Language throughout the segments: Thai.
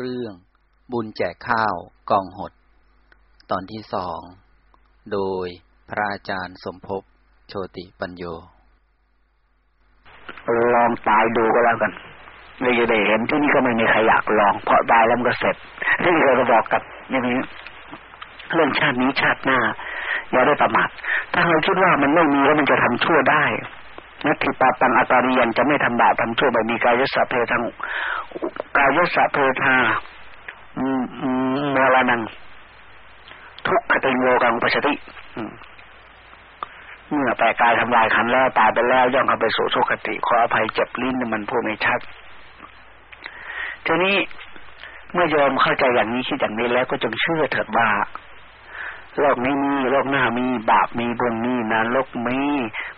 เรื่อง บุญแจกข้าวกองหด ตอนที่สอง โดยพระอาจารย์สมภพโชติปัญโย ลองตายดูก็แล้วกันเราจะได้เห็นที่นี่ก็ไม่มีใครอยากลอง เพราะตายแล้วมันก็เสร็จที่เราบอกกับอย่างนี้เรื่องชาตินี้ชาติหน้าอย่าได้ประมาทถ้าเราคิดว่ามันไม่มีแล้วมันจะทำชั่วได้นัตถิปาตังอัตาริยันจะไม่ทำบาปทำชั่วไม่มีกายสัพเพทัง กายสัพเพทามรนัง ทุกขติโยกังปชติเมื่อแปลกายทำลายขันแล้วตายไปแล้วย่อมเข้าไปสู่สุคติ ขออภัยเจ็บลิ้นมันพูดไม่ชัด ทีนี้เมื่อโยมเข้าใจอย่างนี้คิดอย่างนี้แล้วก็จงเชื่อเถิดว่า โลกนี้มีโลกหน้ามีบาปมีบุญมีนรกมี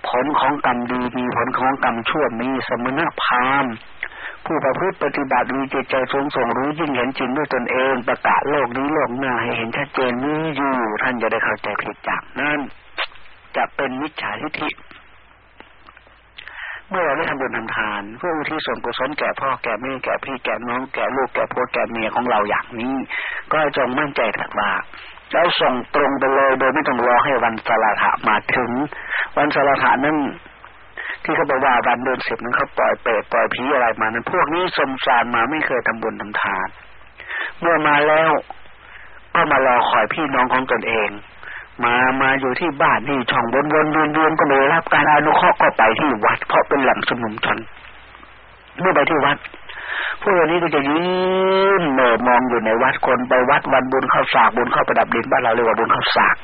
ผลของกรรมดีมีผลของกรรมชั่วมีสมณพราหมณ์ผู้ประพฤติปฏิบัติมีจิตใจสูงส่งรู้ยิ่งเห็นจริงด้วยตนเองประกาศโลกนี้โลกหน้าให้เห็นชัดเจนนี้อยู่ ท่านจะได้เข้าใจผิดจากนั้นจะเป็นมิจฉาทิฏฐิเมื่อเราได้ทำบุญทำทาน เพื่ออุทิศส่วนกุศลแก่พ่อแก่แม่แก่พี่แก่น้องแก่ลูกแก่พ่อแก่เมียของเราอย่างนี้ ก็จงมั่นใจถัดว่า เราส่งตรงไปเลยโดยไม่ต้องรอให้วันสลาถะมาถึง วันสลาถะนั้นที่เขาบอกว่าวันเดือนสิบนั้นเขาปล่อยเปรตปล่อยผีอะไรมานั้นพวกนี้สมสารมาไม่เคยทำบุญทำทาน เมื่อมาแล้วก็มารอคอยพี่น้องของตนเอง มามาอยู่ที่บ้านนี่ช่องวนวนเวียนเวียนก็ไม่รับการอนุเคราะห์ก็ไปที่วัด เพราะเป็นแหล่งสมุนชนเมื่อไปที่วัด พวกนี้ก็จะยืนเมื่อมองอยู่ในวัดคนไปวัดวันบุญเข้าสากบุญเข้าประดับดินบ้านเราเรียกว่าบุญเข้าสาก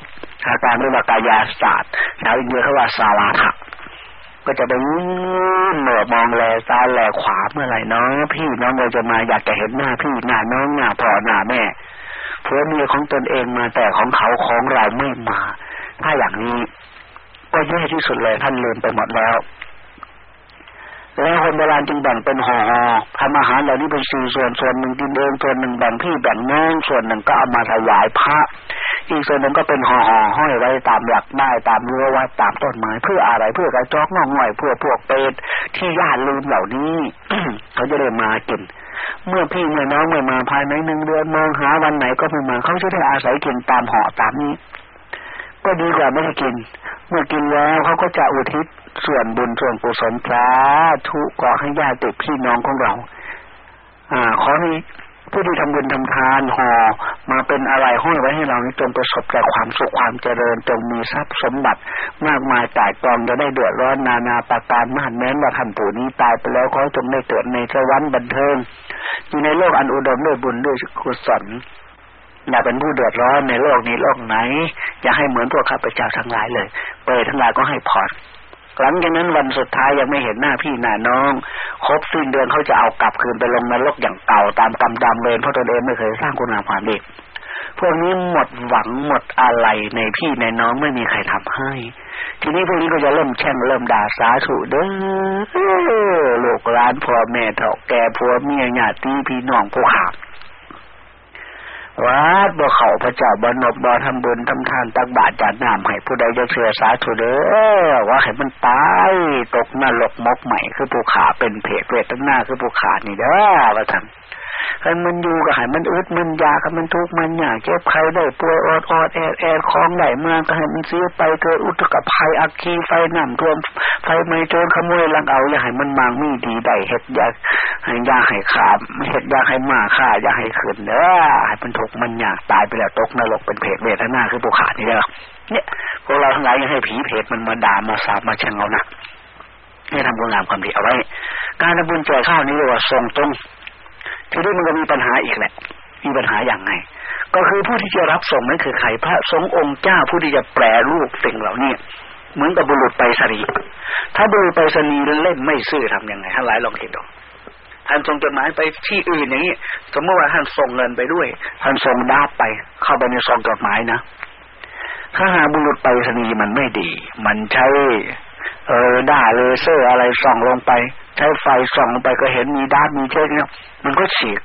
อาการเรียกว่ากายาศาสตร์ชาวอินเดียเขาว่าสาวาทะก็จะไปยืนเมื่อมองแลซ้ายแลขวาเมื่อไหร่น้องพี่น้องเราจะมาอยากจะเห็นหน้าพี่หน้าน้องหน้าพ่อหน้าแม่ผัวเมียของตนเองมาแต่ของเขาของเราไม่มา ถ้าอย่างนี้ก็แย่ที่สุดเลยท่านลืมไปหมดแล้ว แล้วคนโบราณจึงแบ่งเป็นห่อทำอาหารเหล่านี้เป็นสี่ส่วนส่วนหนึ่งกินเองส่วนหนึ่งแบ่งพี่แบ่งน้องส่วนหนึ่งก็เอามาถวายพระ อีกส่วนหนึ่งก็เป็นห่อๆห้อยไว้ตามหลักได้ตามรั้ววัดตามต้นไม้เพื่ออะไรเพื่อกระจอกงอกง่อยเพื่อพวกเปรตที่ญาติลืมเหล่านี้เขาจะได้มากินเมื่อพี่เมื่อน้องเมื่อมาภายในหนึ่งเดือนมองหาวันไหนก็ไม่มาเขาจะได้อาศัยกินตามห่อตามนี้ ก็ดีกว่าไม่ได้กิน เมื่อกินแล้วเขาก็จะอุทิศ ส่วนบุญส่วนกุศลพระทุกอให้ญาติพี่น้องของเรา อ่า ขอให้ผู้ที่ทำบุญทำทานห่อมาเป็นอะไรห้อยไว้ให้เราจงประสบแต่ความสุขความเจริญจงมีทรัพย์สมบัติ มากมายจ่ายกองจะได้เดือดร้อนนานาประการมากแม้ว่าท่านปู่นี้ตายไปแล้วขอจงได้เกิดในสวรรค์บันเทิงอยู่ในโลกอันอุดมด้วยบุญด้วยกุศลอย่าเป็นผู้เดือดร้อนในโลกนี้โลกไหน อย่าให้เหมือนพวกข้าพเจ้าทั้งหลายเลย เปิดทั้งหลายก็ให้ผ่อ หลังจากนั้นวันสุดท้ายยังไม่เห็นหน้าพี่หน้าน้อง ครบสิ้นเดือนเขาจะเอากลับคืนไปลงนรกอย่างเก่าตามกรรมดำเลยเพราะตัวเองไม่เคยสร้างคุณงามความดีพวกนี้หมดหวังหมดอะไรในพี่ในน้องไม่มีใครทำให้ ทีนี้พวกนี้ก็จะเริ่มแช่งเริ่มด่าสาธุเด้อลูกหลานพ่อแม่เฒ่าแก่ผัวเมียญาติพี่น้องผู้ขา วัดบ่เขาพระเจ้าบ่นบบ่ทำบุญทำทานตักบาตรจานน้ำให้ผู้ใดจะเชื่อสาธุเด้อว่าให้มันตายตกนรกมกใหม่คือผู้ขาเป็นเพศเวทหน้าคือผู้ขานี่เด้อว่าท่าน ให้มันอยู่ก็ให้มันอึดมันยาก็มันทุกข์มันอยากเจ็บใครได้ป่วยอดอดแอดแอดคล้องไหลมาก็ให้มันเสียไปเกิดอุทกภัยอักคีไฟน้ำท่วมไฟไหม่โจรขโมยลังเอาอย่าให้มันมางมีดีได้เห็ดยาให้ยาให้ขาเห็ดยาให้มาฆ่าอย่าให้ขืนเด้อให้มันทุกข์มันอยากตายไปแล้วตกนรกเป็นเพศเวทนาคือปุขานี่เด้อเนี่ยพวกเราทั้งหลายยังให้ผีเพศมันมาด่ามาสาบมาเชงเอานะให้ทำบุญงามความดีเอาไว้ การทำบุญแจกข้าวนี้เรียกว่าทรงตรง ทีนี้มันก็มีปัญหาอีกแหละ มีปัญหาอย่างไง ก็คือผู้ที่จะรับส่งนั้นคือใครพระสงฆ์องค์เจ้าผู้ที่จะแปรรูปสิ่งเหล่านี้เหมือนกับบุรุษไปสนีถ้าบุรุษไปสนีเล่นไม่ซื่อทํำยังไงท่านหลายลองเห็นดูท่านส่งจดหมายไปที่อื่นอย่างนี้สมมติว่าท่านส่งเงินไปด้วย ท่านส่งดาบไป เข้าไปในซองจดหมายนะถ้าหาบุรุษไปสนีมันไม่ดี มันใช้ เออด่าเลเซอร์อะไรส่องลงไป ใช้ไฟส่องลงไปก็เห็นมีด้านมีเช่นนี้มันก็ฉีก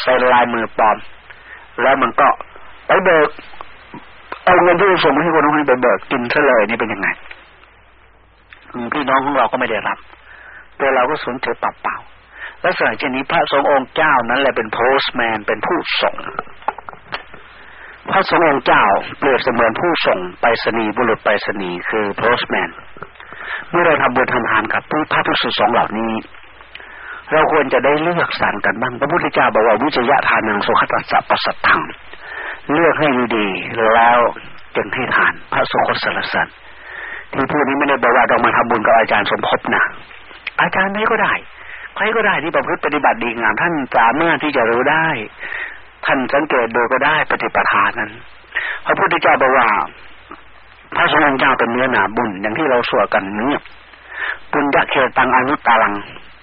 ใส่ลายมือปลอม แล้วมันก็ไปเบิกเอาเงินที่ส่งให้คนนู้นไปเบิกกินซะเลยนี่เป็นยังไงพี่น้องของเราก็ไม่ได้รับตัวเราก็สูญเสียเปล่าลักษณะเช่นนี้พระสงฆ์องค์เจ้านั้นแหละเป็นโพสแมนเป็นผู้ส่ง พระสงฆ์องค์เจ้าเปรียบเสมือนผู้ส่งไปรษณีย์บุรุษไปรษณีย์คือโพสแมน เมื่อเราทำบุญทำทานกับผู้พระภิกษุสองเหล่านี้ เราควรจะได้เลือกสรรกันบ้างพระพุทธเจ้าบอกว่าวิจยะทานังสุขตัสสะปสัตถังเลือกให้ดีแล้วจึงให้ทาน พระสุคตสรสันที่พูดนี้ไม่ได้บอกว่าต้องมาทำบุญกับอาจารย์สมภพนะอาจารย์ไหนก็ได้ใครก็ได้ที่ประพฤติปฏิบัติดีงามท่านสามารถที่จะรู้ได้ ท่านสังเกตดูก็ได้ปฏิปทานนั้น พระพุทธเจ้าบอกว่า พระสงฆ์เจ้าเป็นเนื้อหนาบุญอย่างที่เราสวดกันเนี่ยบุญจะเขตตังอนุตาลัง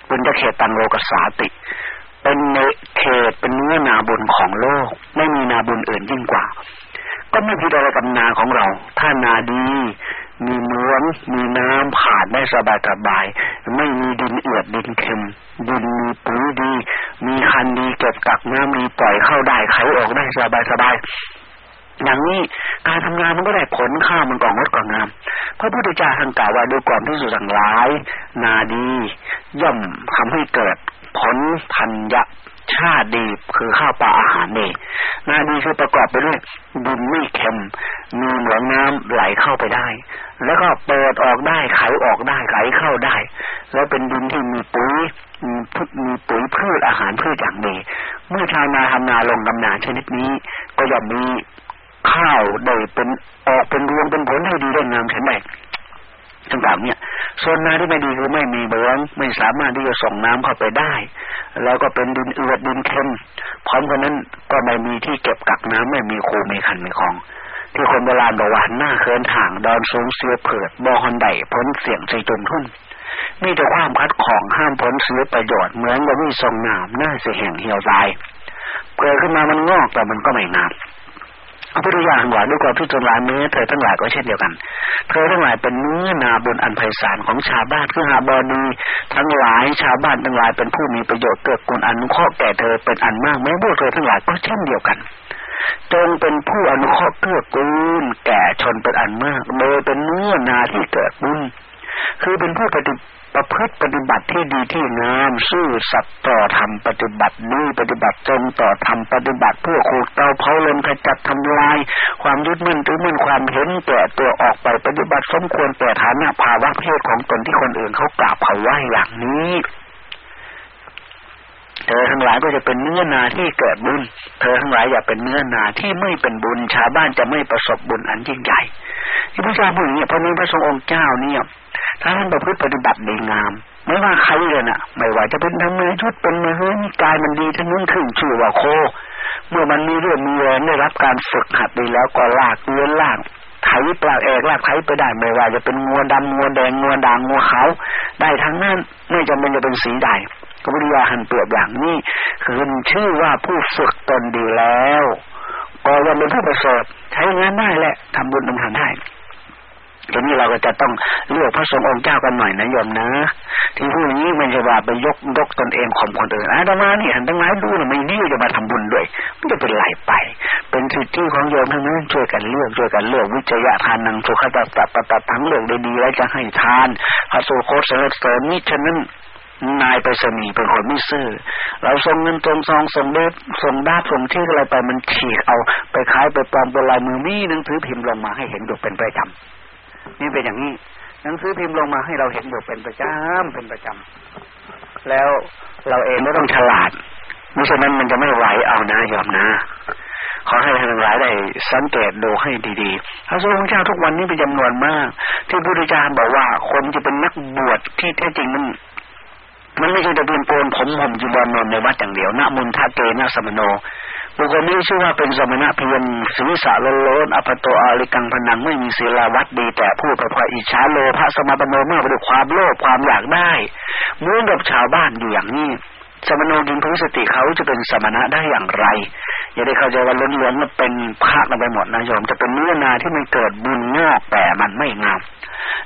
บุญจะเขตตังโลกสาติ เป็นเนเขตเป็นเนื้อนาบุญของโลก ไม่มีนาบุญอื่นยิ่งกว่า ก็ไม่พิจารณากับนาของเรา ถ้านาดี มีน้ำมีน้ำผ่านได้สบายสบาย ไม่มีดินเอือดดินเค็ม ดินมีปุ๋ยดี มีคันดีเก็บกักน้ำมีปล่อยเข้าได้ไขออกได้สบายสบาย อย่างนี้การทำงานมันก็ได้ผลข้าวมันก่องดก่องามพระพุทธเจ้าท่านกล่าวว่าดูก่อนที่สุดสังหลาย นาดี ย่อมทำให้เกิดผลทันยะชาติดีคือข้าวปลาอาหารนี่นาดีคือประกอบไปด้วยดินไม่เค็มมีเหมืองน้ำไหลเข้าไปได้ แล้วก็เปิดออกได้ไขออกได้ไหลเข้าได้ แล้วเป็นดินที่มีปุ๋ยมีพืชมีปุ๋ยพืชอาหารพืชอย่างดีเมื่อชาวนาทำนาลงกำนาชนิดนี้ ก็ย่อมมี ข้าวได้เป็นออกเป็นรวงเป็นผลให้ดีได้งามแข็งแรงต่างๆเนี่ยส่วนนาที่ไม่ดีคือไม่มีเบื้องไม่สามารถที่จะส่งน้ำเข้าไปได้ แล้วก็เป็นดินเอือดดินเค็มพร้อมกันนั้นก็ไม่มีที่เก็บกักน้ำไม่มีคูมีคันมีคลอง ที่คนโบราณบอกว่าหน้าเคินถ่างดอนสูงเสือเผิดบอฮอนไดพ้นเสียงใจจนทุ่นมีแต่ความคัดของห้ามพ้นเสือประโยชน์เหมือนกับวิทรงน้ำหน้าเสียแห่งเหี่ยวตายเกิดขึ้นมามันงอกแต่มันก็ไม่งาม พระพุทธเจ้าหว่าด้วยความที่จนหลายเมื่อเธอทั้งหลายก็เช่นเดียวกัน เธอทั้งหลายเป็นเนื้อนาบนอันไพศาลของชาวบ้านคือหาบอดีทั้งหลายชาวบ้านทั้งหลายเป็นผู้มีประโยชน์เกิดกุลอนุเคราะห์แก่เธอเป็นอันมากแม้พวกเธอทั้งหลายก็เช่นเดียวกันจงเป็นผู้อนุเคราะห์เกื้อกูลแก่ชนเป็นอันมาก โดยเป็นเนื้อนาที่เกิดบุญคือเป็นผู้ปฏิ ประพฤติปฏิบัติที่ดีที่งามซื่อสัตย์ต่อธรรมปฏิบัติดีปฏิบัติตรงต่อธรรมปฏิบัติเพื่อขูดเตาเผาลมขจัดทำลาย ความยึดมั่นถือมั่นความเห็นแก่ตัวออกไปปฏิบัติสมควรแต่ฐานะภาวะเพศของตนที่คนอื่นเขากราบเขาไว้อย่างนี้ เธอทั้งหลายก็จะเป็นเนื้อนาที่เกิดบุญ เธอทั้งหลายอย่าเป็นเนื้อนาที่ไม่เป็นบุญ ชาวบ้านจะไม่ประสบบุญอันยิ่งใหญ่ที่พระเจ้าพูดอย่างนี้เพราะนี้พระทรงองค์เจ้าเนี่ยถ้าท่านประพฤติปฏิบัติดีงาม ไม่ว่าใครเลยนะไม่ว่าจะเป็นทำงานชุดเป็นเมือเฮ้ยกายมันดีทั้งนู้นขึ้นชื่อว่าโค เมื่อมันมีเรื่องมีแรงได้รับการฝึกหัดดีแล้วก็ลากเลื้อนลากไถปลาเอกลากไถไปได้ไม่ว่าจะเป็นงัวดำงัวแดงงัวด่างงัวขาวได้ทั้งนั้นไม่จำเป็นจะเป็นสีใด กบริยาหันเปลือกอย่างนี้คือชื่อว่าผู้ฝึกตนดีแล้วก็ยังเป็นผู้ประเสริฐใช้งานได้แหละทำบุญทำทานได้ทีนี้เราก็จะต้องเลือกพระสงฆ์องค์เจ้ากันหน่อยนะโยมนะ ที่พูดอย่างนี้มันจะว่าไปยกยกตนเองข่มคนอื่นอาตมาเนี่ยทั้งหลายดูนะไม่นี่จะมาทำบุญด้วยมันจะเป็นไหลไป เป็นสิทธิของโยมทั้งนั้นช่วยกันเลือกช่วยกันเลือกวิจยะทานนังสุขตัตตปตัทั้งเลือกได้ดีแล้วจะให้ทานพระสุโคสเสริมนี่ฉะนั้น นายไปสนีเป็นคนไม่ซื่อ เราส่งเงินตรงซองส่งเด็บส่งดาบส่งที่อะไรไปมันฉีกเอาไปขายไปปลอมเป็นลายมือมีหนังสือพิมพ์ลงมาให้เห็นอยู่เป็นประจำนี่เป็นอย่างนี้ หนังสือพิมพ์ลงมาให้เราเห็นอยู่เป็นประจำเป็นประจำแล้วเราเองไม่ต้องฉลาดมิฉะนั้นมันจะไม่ไหวเอานะยอมนะขอให้ทั้งหลายได้สังเกตดูให้ดีๆ พระสงฆ์เจ้าทุกวันนี้เป็นจำนวนมาก ที่พระพุทธเจ้าบอกว่าคนจะเป็นนักบวชที่แท้จริงมัน มันไม่ใช่แต่เป็นโกนผมผมจีบอนนนในวัดอย่างเดียวนะมุนทาเกนะสมโนบุคคลนี้ชื่อว่าเป็นสมณะเพียงศีรษะโลโลนอภโตอาริกังพนังไม่มีศีลาวัดดี แต่พูดเพระพอิจฉาโลภะสมาปโนเมื่อไปด้วยความโลภความอยากได้เหมือนกับชาวบ้านอยู่อย่างนี้ สมโนกินพื้สติเขาจะเป็นสมณะได้อย่างไร อย่าได้เข้าใจว่าล้นล้วนมันเป็นพระกันไปหมดนะโยมจะเป็นเนื้อนาที่มันเกิดบุญงอกแต่มันไม่งาม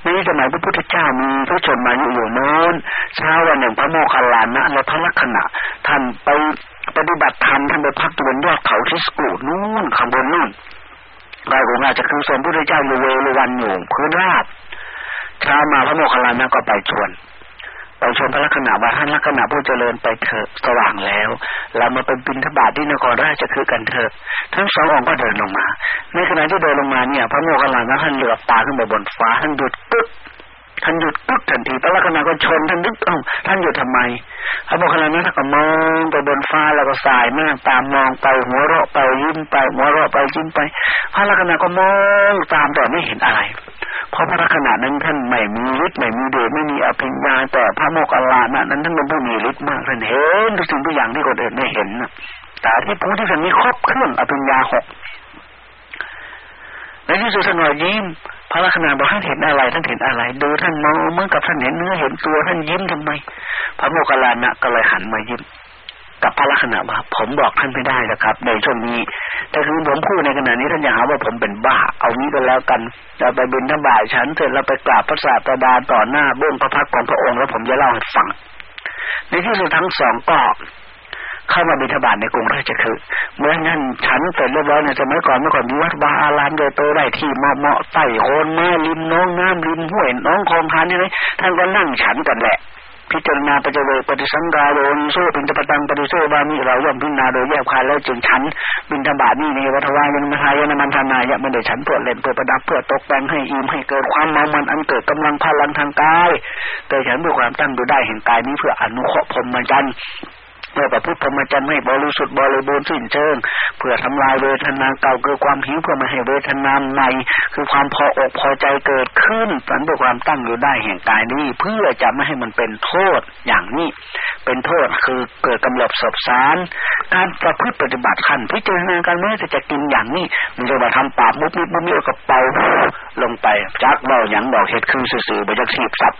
ในสมัยพระพุทธเจ้ามีพระชนมาอยู่อยู่โน้นเช้าวันหนึ่งพระโมคคัลลานะและพระลักษณะท่านไปปฏิบัติธรรมท่านไปพักตัวบนยอดเขาทิสกูนู่นข้างบนนู่นกายของอาจจะคือสมพระเจ้าอยู่เวรวันอยู่พื้นราบเช้ามาพระโมคคัลลานะก็ไปชวน ไปชมพระลักษณะว่าท่านลักษณะผู้เจริญไปเถอะสว่างแล้ว เรามาเป็นบินทบาทที่นครราชคือกันเถอะทั้งสององค์ก็เดินลงมา ในขณะที่เดินลงมาเนี่ย พระโมคคัลลานะท่านเหลือบตาขึ้นไปบนฟ้าท่านหยุดกึ๊บท่านหยุดปุ๊บทันทีพระลักษณะก็ชนท่านนึกเอ้าท่านหยุดทำไมพระโมคคัลลานะท่านก็มองไปบนฟ้าแล้วก็สายหน้าตามมองไปหัวเราะไปยิ้มไปหัวเราะไปยิ้มไป พระลักษณะก็มองตามแต่ไม่เห็นอะไร เพราะพระลักษณะนั้นท่านไม่มีฤทธิ์ไม่มีเดชไม่มีอภิญญาแต่พระโมคคัลลานะนั้นท่านเป็นผู้มีฤทธิ์มากท่านเห็นทุกสิ่งทุกอย่างที่คนอื่นไม่เห็นแต่ที่ผู้ที่ท่านมีครบเครื่องอภิญญาหกในที่สุดท่านก็ยิ้มพระลักษณะบอกท่านเห็นอะไร ท่านเห็นอะไร ดูท่านมองเมื่อกับท่านเห็นเนื้อเห็นตัวท่านยิ้มทำไม พระโมคคัลลานะก็เลยหันมายิ้ม กับพระลักษณะว่าผมบอกท่านไม่ได้นะครับ ในช่วงนี้แต่คือผมพูดในขณะนี้ท่านอย่าหาว่าผมเป็นบ้า เอางี้ก็แล้วกันเราไปบินทบาทฉันเสร็จเราไปกราบพระศาสดาต่อหน้าเบื้องพระพักของพระองค์แล้วผมจะเล่าให้ฟัง ในที่สุดทั้งสองก็เข้ามาบิณฑบาตในกรุงราชคือเมื่อนั้นฉันเสร็จเรียบร้อยในสมัยก่อนเมื่อก่อนมีวัดวาอารามโดยโตได้ที่เหมาะเหมาะใต้โคนไม้ริมน้องน้ำริมห้วยน้องคลองคานนี่เลยท่านก็นั่งฉันกันแหละ พิจารณาปัจเจเวปฏิสังกาโดนโซปินตปตังปฏิโซบามีเราย่อมพิจารณาโดยแยกคายแล้วจึงฉันบินทบาทนี่ในวัฏวายังมหายนมันทานายะไม่ได้ฉันเพื่อเล่นเพื่อประดับเพื่อตกแต่งให้อิ่มให้เกิดความเมามันอันเกิดกำลังพลังทางกายแต่ฉันด้วยความตั้งดูได้แห่งกายนี้เพื่ออนุเคราะห์พรหมจรรย์ เมื่อประพฤติพรหมจรรย์ให้บริสุทธิ์บริบูรณ์สิ้นเชิง เพื่อทำลายเวทนาเก่าคือความหิวเพื่อมาให้เวทนาใหม่ คือความพออกพอใจเกิดขึ้นสันด้วยความตั้งอยู่ได้แห่งกายนี้ เพื่อจะไม่ให้มันเป็นโทษอย่างนี้ เป็นโทษคือเกิดกำลับสบสารการประพฤติปฏิบัติขั้นพิจารณาการแม้จะจะกินอย่างนี้มันจะมาทำปากมุดมิดมุดมิดกับเป่าลงไปจักเบาหยังดอกเห็ดคือสื่อๆไปจากสีบสับ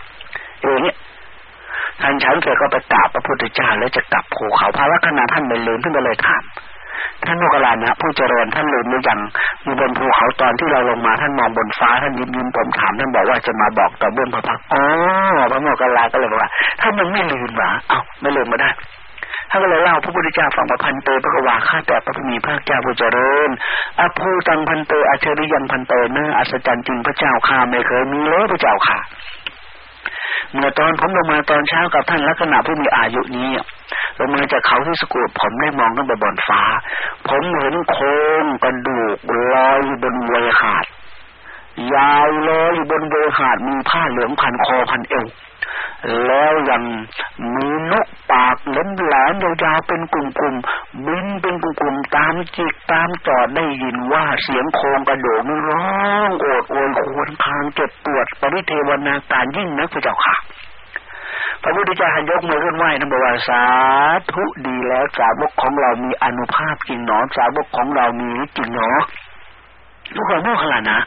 อย่างนี้ ท่านฉันเสร็จก็ไปกราบพระพุทธเจ้าแล้วจะกลับภูเขาพระลักษณะท่านไม่ลืมท่านก็เลยถามท่านโมกลานะผู้เจริญท่านลืมหรือยังอยู่บนภูเขาตอนที่เราลงมาท่านมองบนฟ้าท่านยิ้มยิ้มผมถามท่านบอกว่าจะมาบอกต่อเบื้องพระพักอ๋อพระโมกลาก็เลยบอกว่าท่านมันไม่ลืมหรอเอ้าไม่ลืมมาได้ท่านก็เลยเล่าพระพุทธเจ้าฟังประพันเตพระกวาข้าแต่พระพุทธมีพระเจ้าผู้เจริญอภูตังพันเตอเชริยังพันเตเนื้ออัศจรรย์จริงพระเจ้าข้าไม่เคยมีเลยพระเจ้าค่ะ เมื่อตอนผมลงมาตอนเช้ากับท่านลักษณะผู้มีอายุนี้ลงมาจากเขาที่สกูดผมได้มองขึ้นไปบนฟ้า ผมเห็นโครงกระดูกลอยอยู่บนเวขาด ยาวลอยอยู่บนเวขาดมีผ้าเหลืองพันคอพันเอว แล้วยังมีนกปากเล่มแหลมยาวๆเป็นกลุ่มๆบินเป็นกลุ่มๆตามจิกตามจอดได้ยินว่าเสียงโคงกระโดดร้องโอดโอยควรทางเจ็บปวดปริเทวนาการยิ่งนักพระเจ้าค่ะพระพุทธเจ้าหันยกมือขึ้นไหว้นะบอกว่าสาธุดีแล้วสาวกของเรามีอนุภาพจริงหนอสาวกของเรามีจริงหนอทุกคนพูดขนาดนะ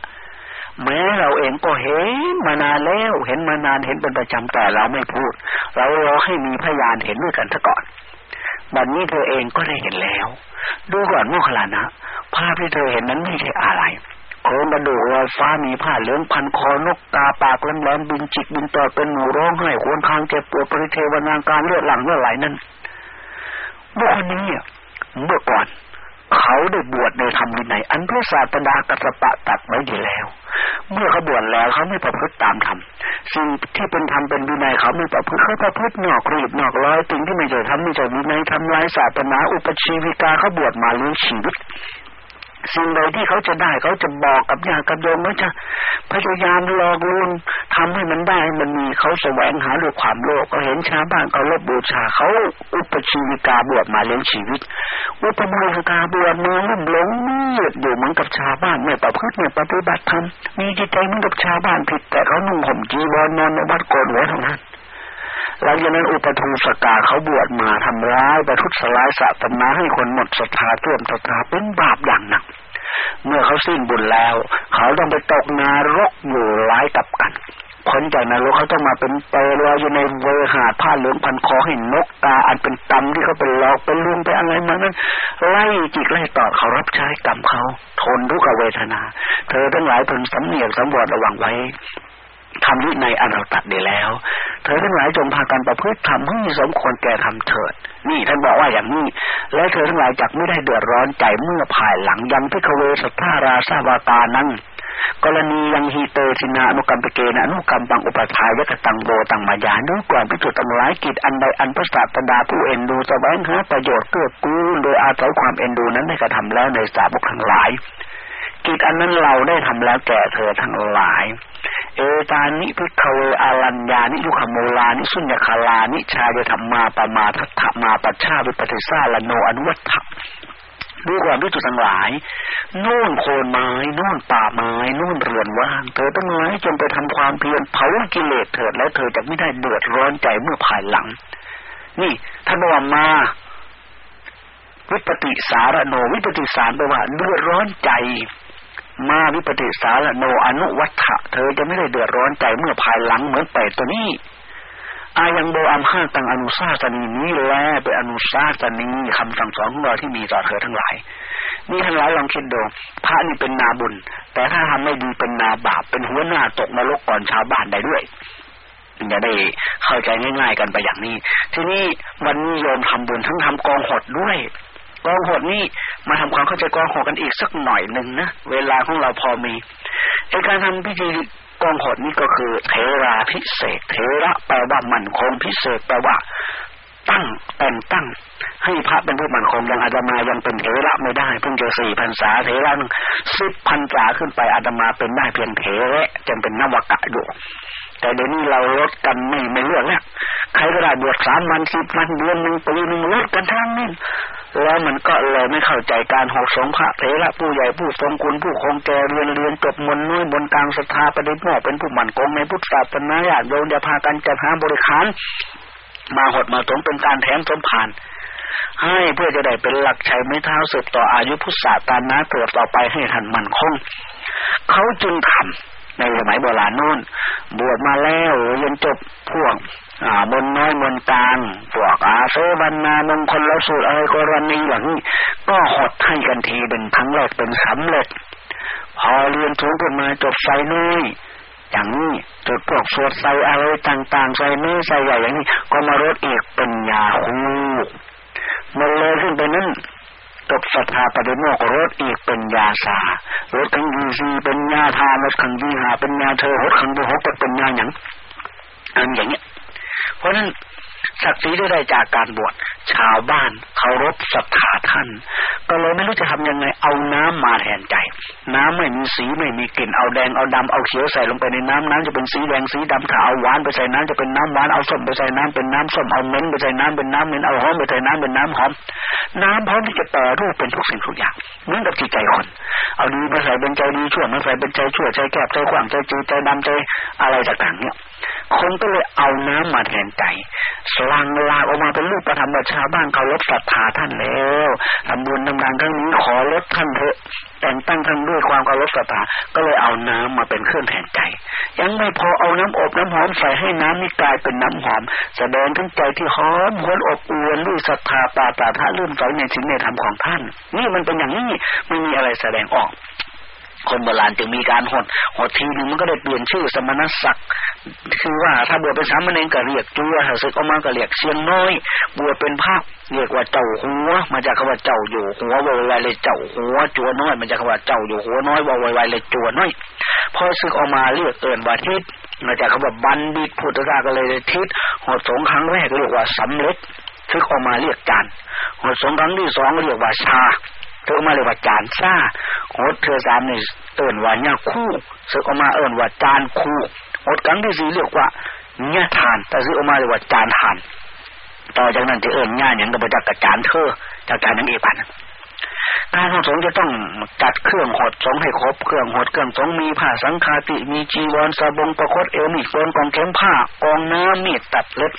แม้เราเองก็เห็นมานานแล้ว เห็นมานานเห็นเป็นประจำแต่เราไม่พูด เรารอให้มีพยานเห็นด้วยกันซะก่อนบัดนนี้เธอเองก็ได้เห็นแล้ว ดูก่อนโมคลานะ ภาพที่เธอเห็นนั้นไม่ใช่อะไรโครงกระดูกลอยฟ้ามีผ้าเหลืองพันคอนกตาปากแหลมๆบินจิกบินต่อเป็นหนูร้องไห้ควนคางเจ็บปวดปริเทวนางการเลือดหลังเลือดไหลนั้นบุคคลนี้เมื่อก่อน เขาได้บวชในธรรมวินัยอันพระศาสดากัสปะตัดไว้ดีแล้ว เมื่อเขาบวชแล้วเขาไม่ประพฤติตามธรรมสิ่งที่เป็นธรรมเป็นวินัยเขาไม่ประพฤติเขาประพฤตินอกรีบนอกร้อยสิ่งที่ไม่ใช่ธรรมไม่ใช่วินัยทำลายศาสนาอุปชีวิกาเขาบวชมาเลี้ยงชีวิต สิ่งใดที่เขาจะได้เขาจะบอกกับญาติกับโยมว่าจะพยายามหลอกลวงทำให้มันได้มันมีเขาแสวงหาด้วยความโลภเขาเห็นชาวบ้านเขาลบบูชาเขาอุปชีวิกาบวชมาเลี้ยงชีวิต อุปมาิกาบวชมาลุ่มหลงมืดอยู่เหมือนกับชาวบ้านไม่ประพฤติไม่ปฏิบัติธรรมมีจิตใจเหมือนกับชาวบ้านผิดแต่เขานุ่งห่มจีวรนอนในวัดโกนหัวเท่านั้น หลังจากนั้นอุปทูสกาเขาบวชมาทำร้ายประทุษร้ายศาสนาให้คนหมดศรัทธาท่วมศรัทธาเป็นบาปอย่างหนักเมื่อเขาสิ้นบุญแล้ว เขาต้องไปตกนรกอยู่หลายกับกันคนจากนรกเขาต้องมาเป็นเปรลอยอยู่ในเวหาผ้าเหลืองพันคอให้นกตาอันเป็นตำที่เขาเป็นหลอกเป็นลุงไปอะไรมานั้นไล่จิกไล่ตอดเขารับใช้กรรมเขา ทนทุกขเวทนา เธอทั้งหลายพึงสำเนียกสำรวจระวังไว้ ทำวินัยอันเราตัดได้แล้ว เธอทั้งหลายจงพากันประพฤติทำให้สมควรแก่ทำเถิด นี่ท่านบอกว่าอย่างนี้ และเธอทั้งหลายจักไม่ได้เดือดร้อนใจเมื่อภายหลังยังพิคเวสัทธาราชาวาตานั้นกรณียังฮีเตทินานุกรรมปเกนะนุกรรมบังอุปทายกตังโบตังมายานุก่อนพิจุตำลายกิจอันใดอันพระศาสดาผู้เอ็นดูจะแว้งหาประโยชน์เกื้อกูลโดยอาศัยความเอ็นดูนั้นได้กระทำแล้วในสาบุคทั้งหลาย กิจอันนั้นเราได้ทำแล้วแก่เธอทั้งหลาย เอตานิพิคเวอารัญญานิยุคโมลานิสุญญคาลานิชายธรรมาปมาทัตถมาปัชชาวิปติสาลโนอนุวัตถดูความด้วยจุดทั้งหลายนู่นโคนไม้นู่นป่าไม้นู่นเรือนว่าง เธอต้องไม้จงไปทำความเพียรเผากิเลสเถิดแล้วเธอจะไม่ได้เดือดร้อนใจเมื่อภายหลัง นี่ท่านบอกมาวิปติสารโนวิปติสารแปลว่าเดือดร้อนใจ มาวิปติสารโนอนุวัฏะเธอจะไม่ได้เดือดร้อนใจเมื่อภายหลังเหมือนเป็ดตัวนี้ อายังโบอัมห้าตังอนุสาสนีนี้แลเป็นอนุสาสนีคำสั่งสอนของเราที่มีต่อเธอทั้งหลายนี่ทั้งหลายลองคิดดูพระนี่เป็นนาบุญ แต่ถ้าทำไม่ดีเป็นนาบาป เป็นหัวหน้าตกนรกก่อนชาวบ้านได้ด้วยจะได้เข้าใจง่ายๆกันไปอย่างนี้ ที่นี้วันนี้โยมทำบุญทั้งทำกองหดด้วย กองหดนี่มาทำความเข้าใจกองหดกันอีกสักหน่อยหนึ่งนะเวลาของเราพอมีในการทำพิธีกองหดนี่ก็คือเทราพิเศษ เทระแปลว่ามันคงพิเศษแปลว่าตั้งแต่งตั้ง ให้พระเป็นผู้มันคงยังอาตมายังเป็นเทระไม่ได้เพิ่งจะสี่พันษาเทระนึงสิบพันษาขึ้นไปอาตมาเป็นได้เพียงเทระจนเป็นนวกะอยู่ แต่เดี๋ยวนี้เราลดกันไม่ไม่เลือกแล้วใครก็ได้บวชสามวันสิบวันเดือนหนึ่งปีหนึ่งลดกันทั้งนี้นแล้วมันก็เลยไม่เข้าใจการหกสงฆ์พระเถระผู้ใหญ่ผู้ทรงคุณผู้คงแก่เรียนเรียนจบมนน้อยบนกลางศรัทธาประเดี๋ยวเป็นผู้หมั่นคงในพุทธศาสนาญาติโยมจะพากันจัดหาบริขารมาหดมาสมเป็นการแถมสมผ่านให้เพื่อจะได้เป็นหลักชัยไม่เท้าสืบต่ออายุพุทธศาสนาเกิดต่อไปให้ทันมั่นคง เขาจึงทำ ในสมัยโบราณนู่น บวชมาแล้วเรียนจบพวกอ่าบนน้อยบนกลางพวกอาเซบันนามงคลละสูตรอะไรกรณีหลังนี้ก็หดให้กันทีเป็นครั้งแรกเป็นสำเร็จ พอเรียนถูงขึ้นมาจบใส่น้อยอย่างนี้จุดพวกสวดใส่อะไรต่างๆใส่เนื้อใส่ใหญ่อย่างนี้ ก็มาลดอีกเป็นยาคูมันเลยขึ้นไปนั้น ตบศรัทธาปฏิโมกรถอีกเป็นยาสารถขังยีซีเป็นยาทานรถขังยีหาเป็นยาเธอรถขังบุหกเป็นยาหย่งอันอย่างเนี้ยเพราะนั้นศักดิ์ศรีได้จากการบวช ชาวบ้านเคารพศรัทธาท่าน ก็เลยไม่รู้จะทำยังไงเอาน้ำมาแทนใจ น้ำไม่มีสีไม่มีกลิ่นเอาแดงเอาดำเอาเขียวใส่ลงไปในน้ำน้ำจะเป็นสีแดงสีดำถ้าเอาหวานไปใส่น้ำจะเป็นน้ำหวานเอาส้มไปใส่น้ำเป็นน้ำส้มเอาเม้นไปใส่น้ำเป็นน้ำเม้นเอาหอมไปใส่น้ำเป็นน้ำหอม น้ำพร้อมที่จะแปรรูปเป็นทุกสิ่งทุกอย่างเหมือนกับจิตใจคนเอาดีมาใส่เป็นใจดีชั่วมาใส่เป็นใจชั่วใจแคบใจขวางใจจืดใจดำใจอะไรต่างๆเนี่ยคนก็เลยเอาน้ำมาแทนใจสลังลาออกมาเป็นรูปประธรรมชาวบ้านเขาลดศรัทธาท่านแล้วทำบุญทำงานครั้งนี้ขอลดท่านเถอะแต่งตั้งท่านด้วยความเคารพศรัทธาก็เลยเอาน้ำมาเป็นเครื่องแทนใจ ยังไม่พอเอาน้ำอบน้ำหอมใส่ให้น้ำนี่กลายเป็นน้ำหอม แสดงถึงใจที่หอมหวนอบอวลด้วยศรัทธาปาตาท่าลื่นใสในสิ่งในธรรมของท่าน นี่มันเป็นอย่างนี้ไม่มีอะไรแสดงออก คนโบราณจึงมีการหด หดทีนึงมันก็ได้เปลี่ยนชื่อสมณศักดิ์คือว่าถ้าบวชเป็นสามเณรก็เรียกจัวถ้าศึกออกมาก็เรียกเสียงน้อย บวชเป็นพระเรียกว่าเจ้าหัว มาจากคำว่าเจ้าอยู่หัววไวเลยเจ้าหัวจัวน้อยมาจากคำว่าเจ้าอยู่หัวน้อยวไวเลยจัวน้อยพอศึกออกมาเรียกเอิญว่าทิศมาจากคำว่าบัณฑิตพุทธศาสก็เลยทิศหดสงครั้งแรกเรียกว่าสำเร็จศึกออกมาเรียกจานหดสงครั้งที่สองเรียกว่าชา เธอมาเรียกว่าจานซ่าโหดเธอสามนี่เอิญว่าเนี่ยคู่ซึกออกมาเอิญว่าจานคู่โหดครั้งที่สี่เรียกว่าเนี่ยทาน แต่ซึกออกมาเรียกว่าจานทาน ต่อจากนั้นจะเอิญง่ายอย่างกับจากกระจานเธอจากการนั้นเองพันการของสงจะต้องจัดเครื่องหดสงให้ครบเครื่องหดเครื่องสงมีผ้าสังฆาติมีจีวรสบงประคตเอวมีโกนกองเข็มผ้ากองน้ำมีดตัดเล็บ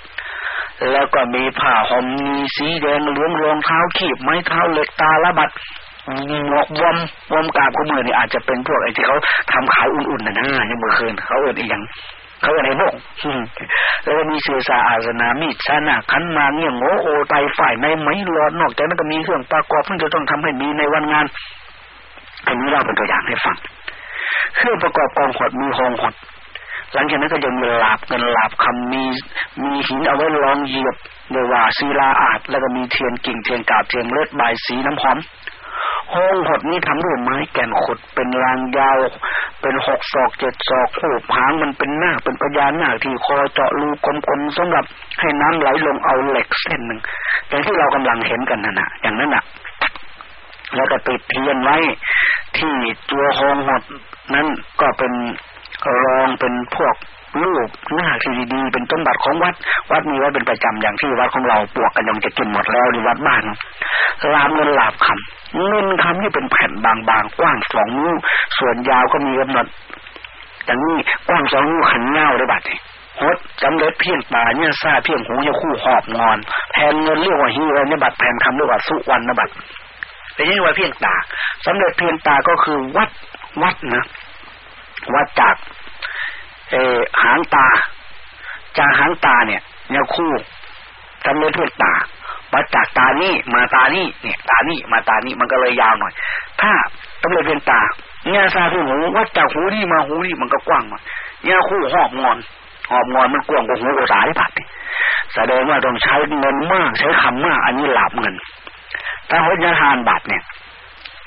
แล้วก็มีผ้าห่มมีสีแดงเหลืองรองเท้าขีบไม้เท้าเหล็กตาละบัดหมวกวอมวอมกาบก็มือนี่อาจจะเป็นพวกไอ้ที่เขาทำขายอุ่นๆนะนะในเมื่อคืนเขาเอินอีกอย่างเขาเอินไอ้พวกแล้วก็มีเสือสาอาสนามีดชนะขันมาเงี้ยโง่โอไตฝ่ายในไม้รอนนอกจากนั้นก็มีเครื่องประกอบเพื่อจะต้องทำให้มีในวันงานอันนี้เราเป็นตัวอย่างให้ฟังเครื่องประกอบกองหดมีหองหด หลังจากนั้นก็ยังมีหลาบเงินหลาบคำมีมีหินเอาไว้รองเหยียบเรียว่าศิลาอาดแล้วก็มีเทียนกิ่งเทียนกาบเทียนเลือดใบสีน้ำหอมห้องหดนี้ทำด้วยไม้แก่นขดเป็นรางยาว เป็นหกศอกเจ็ดศอกหูผางมันเป็นหน้าเป็นพญานาคที่คอเจาะรูกลมๆสำหรับให้น้ำไหลลงเอาเหล็กเส้นหนึ่งอย่างที่เรากำลังเห็นกันนั่นนะอย่างนั้นน่ะ แล้วก็ติดเทียนไว้ที่ตัวห้องหดนั้นก็เป็น รองเป็นพวกรูปหน้าที่ดีๆเป็นต้นบัตรของวัด วัดมีไว้เป็นประจำอย่างที่วัดของเราปวกกันยังจะกินหมดแล้วในวัดบ้านลามเงินลาบคำเงินคำนี่เป็นแผ่นบางๆ กว้างสองนิ้วส่วนยาวก็มีกำหนดอย่างนี้กว้างสองนิ้วขันเงาเลยบัตรฮดจำเล็ดเพียงตาเนี่ยซาเพียงหูเนี่ยคู่หอบงอนแผ่นเงินเรียกว่าฮีรัญบัตรแผ่นคำเรียกว่าสุวรรณบัตรเป็นยังไงว่าเพียงตาสำเร็จเพียงตาก็คือวัดวัดนะ วัดจากเอหางตา จากหางตาเนี่ยเนี่ยคู่จำเร็จเพียงตาวัดจากตานี่มาตานี่เนี่ย ตานี่มาตานี่มันก็เลยยาวหน่อย ถ้าสำเร็จเพียงตาเนี่ยซาที่หูวัดจากหูนี่มาหูนี่มันก็กว้างมาเนี่ยคู่หอบงอนหอบงอนมันกว้างกว่าหูกว่าสายผัดแสดงว่าต้องใช้เงินมากใช้คำมาก อันนี้หลับเงินถ้าหดยาทานบัตรเนี่ย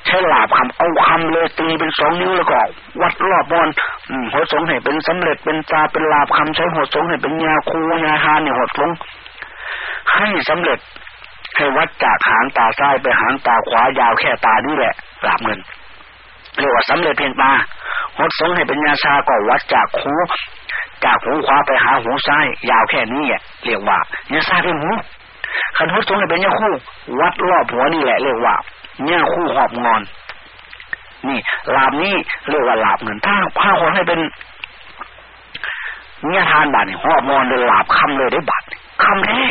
ใช้หลาบคำเอาคำเลยตีเป็นสองนิ้วแล้วก็ วัดรอบบอลหัวสงให้เป็นสำเร็จเป็นตาเป็นหลาบคำใช้หัวสงให้เป็นยาคูยาฮานเนี่ยหัวสงให้สำเร็จให้วัดจากหางตาซ้ายไปหางตาขวายาวแค่ตานี่แหละหลาบเงินเรียกว่าสำเร็จเพียงตาหัวสงให้เป็นยาชาก็วัดจากหูจากหูขวาไปหาหูซ้าย ยาวแค่นี้เรียกว่ายาชาเป็นหูขันหัวสงให้เป็นยาคู่ วัดรอบหัวนี่แหละเรียกว่า เนี่ยคู่หอบงอน นี่ลาบนี้เรียกว่าลาบเงินถ้าผ้าคนให้เป็นเนี่ยทานบาทนี่หอบงอนเลยลาบคำเลยได้บาทคำแท้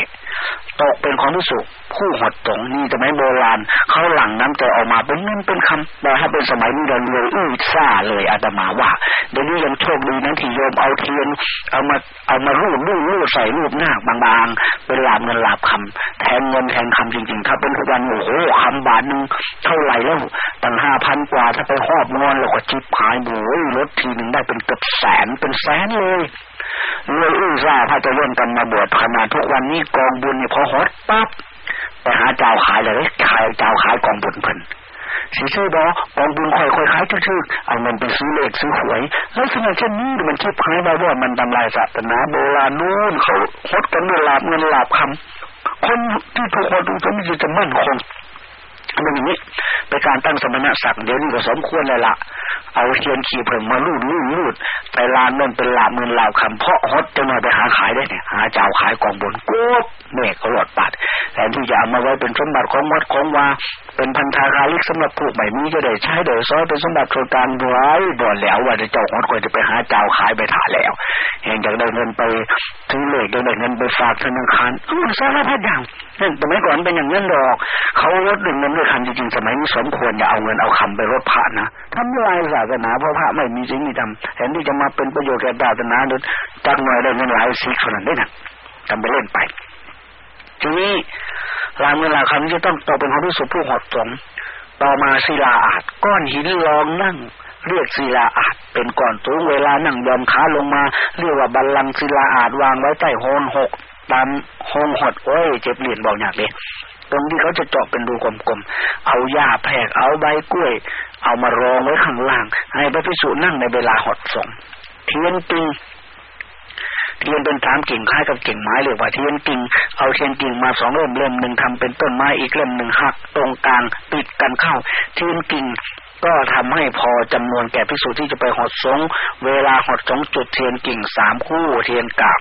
ตกเป็นของที่สุผู้หดตงนี่จะไม่โบราณเขาหลังน้ำใจออกมาเป็นเงินเป็นคำแต่ถ้าเป็นสมัยนี้เราเลยอื้อซ่าเลยอาตมาว่าเดี๋ยวนี้ยังโชคดีนั้นที่โยมเอาเทียน เอามาเอามารูปรูปรูปใส่รูปหน้าบางๆ เป็นลาบเงินลาบคำแทนเงินแทนคำจริงๆถ้าเป็นทุกวันโอ้โหคำบาทหนึ่งเท่าไหร่แล้วตั้งห้าพันกว่าถ้าไปหอบงอนเราก็จิบหายโอ้ยรถทีหนึ่งได้เป็นเกือบแสนเป็นแสนเลย เลยอื้อซ่าพระจะเล่นกันมาบวชขนาดทุกวันนี้กองบุญเนี่ยพอฮอตปั๊บไปหาเจ้าขายเลยขายเจ้าขายกองบุญเพิ่นสีซื้อบอกกองบุญค่อยค่อยขายชื่อๆเอาเงินไปซื้อเลขซื้อหวยแล้วสมัยเช่นนี้มันคิดพายไปว่ามันทำลายศาสนาโบราณนู่นเขาฮดกันด้วยลาบเงินลาบคำคนที่ถูกคนดูจะม่จะมั่นคง มันอย่างนี้เป็นการตั้งสมณศักดิ์เดี๋ยวนี้ก็สมควรเลยละเอาเทียนขี่เพิ่งมาลูดลูดลูดไปลานนั่นเป็นลาเมือนลาวคำเพราะฮดจะมาไปหาขายได้เนี่ยหาเจ้าขายกองบนกุ๊บเมฆเขาหลอดปัดแต่ที่จะเอามาไว้เป็นสมบัติของวัดของว่าเป็นพันธาคาลิกสำหรับผู้ใหม่นี้ก็ได้ใช้โดยซ้อยเป็นสมบัติโครงการไว้บ่อนแล้วว่าจะเจ้าฮดก็จะไปหาเจ้าขายไปถ่าแล้วเห็นจากได้เงินไปถือเลขได้เงินไปฝากธนาคารอ้สารพัดอย่างนั่นสมัยก่อนเป็นอย่างนั้นดอก เขาลดเงินด้วยคันจริงๆสมัยนี้สมควรอย่าเอาเงินเอาคำไปลดพระนะทำลายศาสนาเพราะพระไม่มีจริงมีธรรมแทนที่จะมาเป็นประโยชน์แก่ศาสนาโดยจักหน่อยได้เงินหลายสิบเท่านั้นได้นะทำไปเล่นไป ทีนี้ลางเวลายคำจะต้องต่อเป็นความรู้สึกผู้หดสมต่อมาศิลาอาจก้อนหินรองนั่งเรียกศิลาอาจเป็นก่อนตูงเวลานั่งยอมขาลงมา เรียกว่าบัลลังศิลาอาจวางไว้ใต้โฮนหกตามโฮงหดโอ้ยเจ็บเหรียญบอกอยากเลยตรงที่เขาจะเจาะเป็นรูกลมๆ เอาหญ้าแพกเอาใบกล้วย เอามารองไว้ข้างล่าง ให้พระภิกษุนั่งในเวลาหดสรงเทียนกิ่ง เทียนเป็นสามกิ่งคล้ายกับกิ่งไม้เรียกว่าเทียนกิ่ง เอาเทียนกิ่งมาสองเล่มเล่มหนึ่งทำเป็นต้นไม้อีกเล่มหนึ่งหักตรงกลางปิดกันเข้า เทียนกิ่งก็ทำให้พอจำนวนแก่ภิกษุที่จะไปหดสรง เวลาหดสรงจุดเทียนกิ่งสามคู่เทียนกาบ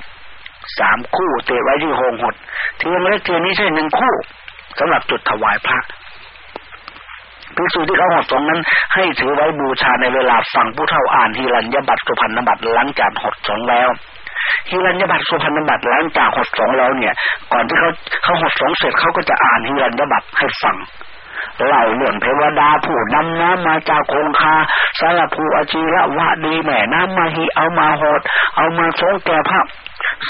สามคู่แตะไว้ที่ฮางหด เทียนเล็กเทียนนี้ใช่หนึ่งคู่สำหรับจุดถวายพระภิกษุที่เขาหดสงนั้น ให้ถือไว้บูชาในเวลาฟังผู้เท่าอ่านฮิรัญญบัตรสุพรรณบัตรหลังจากหดสงแล้ว ฮิรัญญบัตรสุพรรณบัตรหลังจากหดสงแล้วเนี่ย ก่อนที่เขาเขาหดสงเสร็จเขาก็จะอ่านฮิรัญญบัตรให้ฟังเล่าเรื่องเทวดาผู้นำน้ำมาจากคงคาสารภูอจีระวะดีแม่น้ำมาฮีเอามาหด เอามาทรงแก่พระ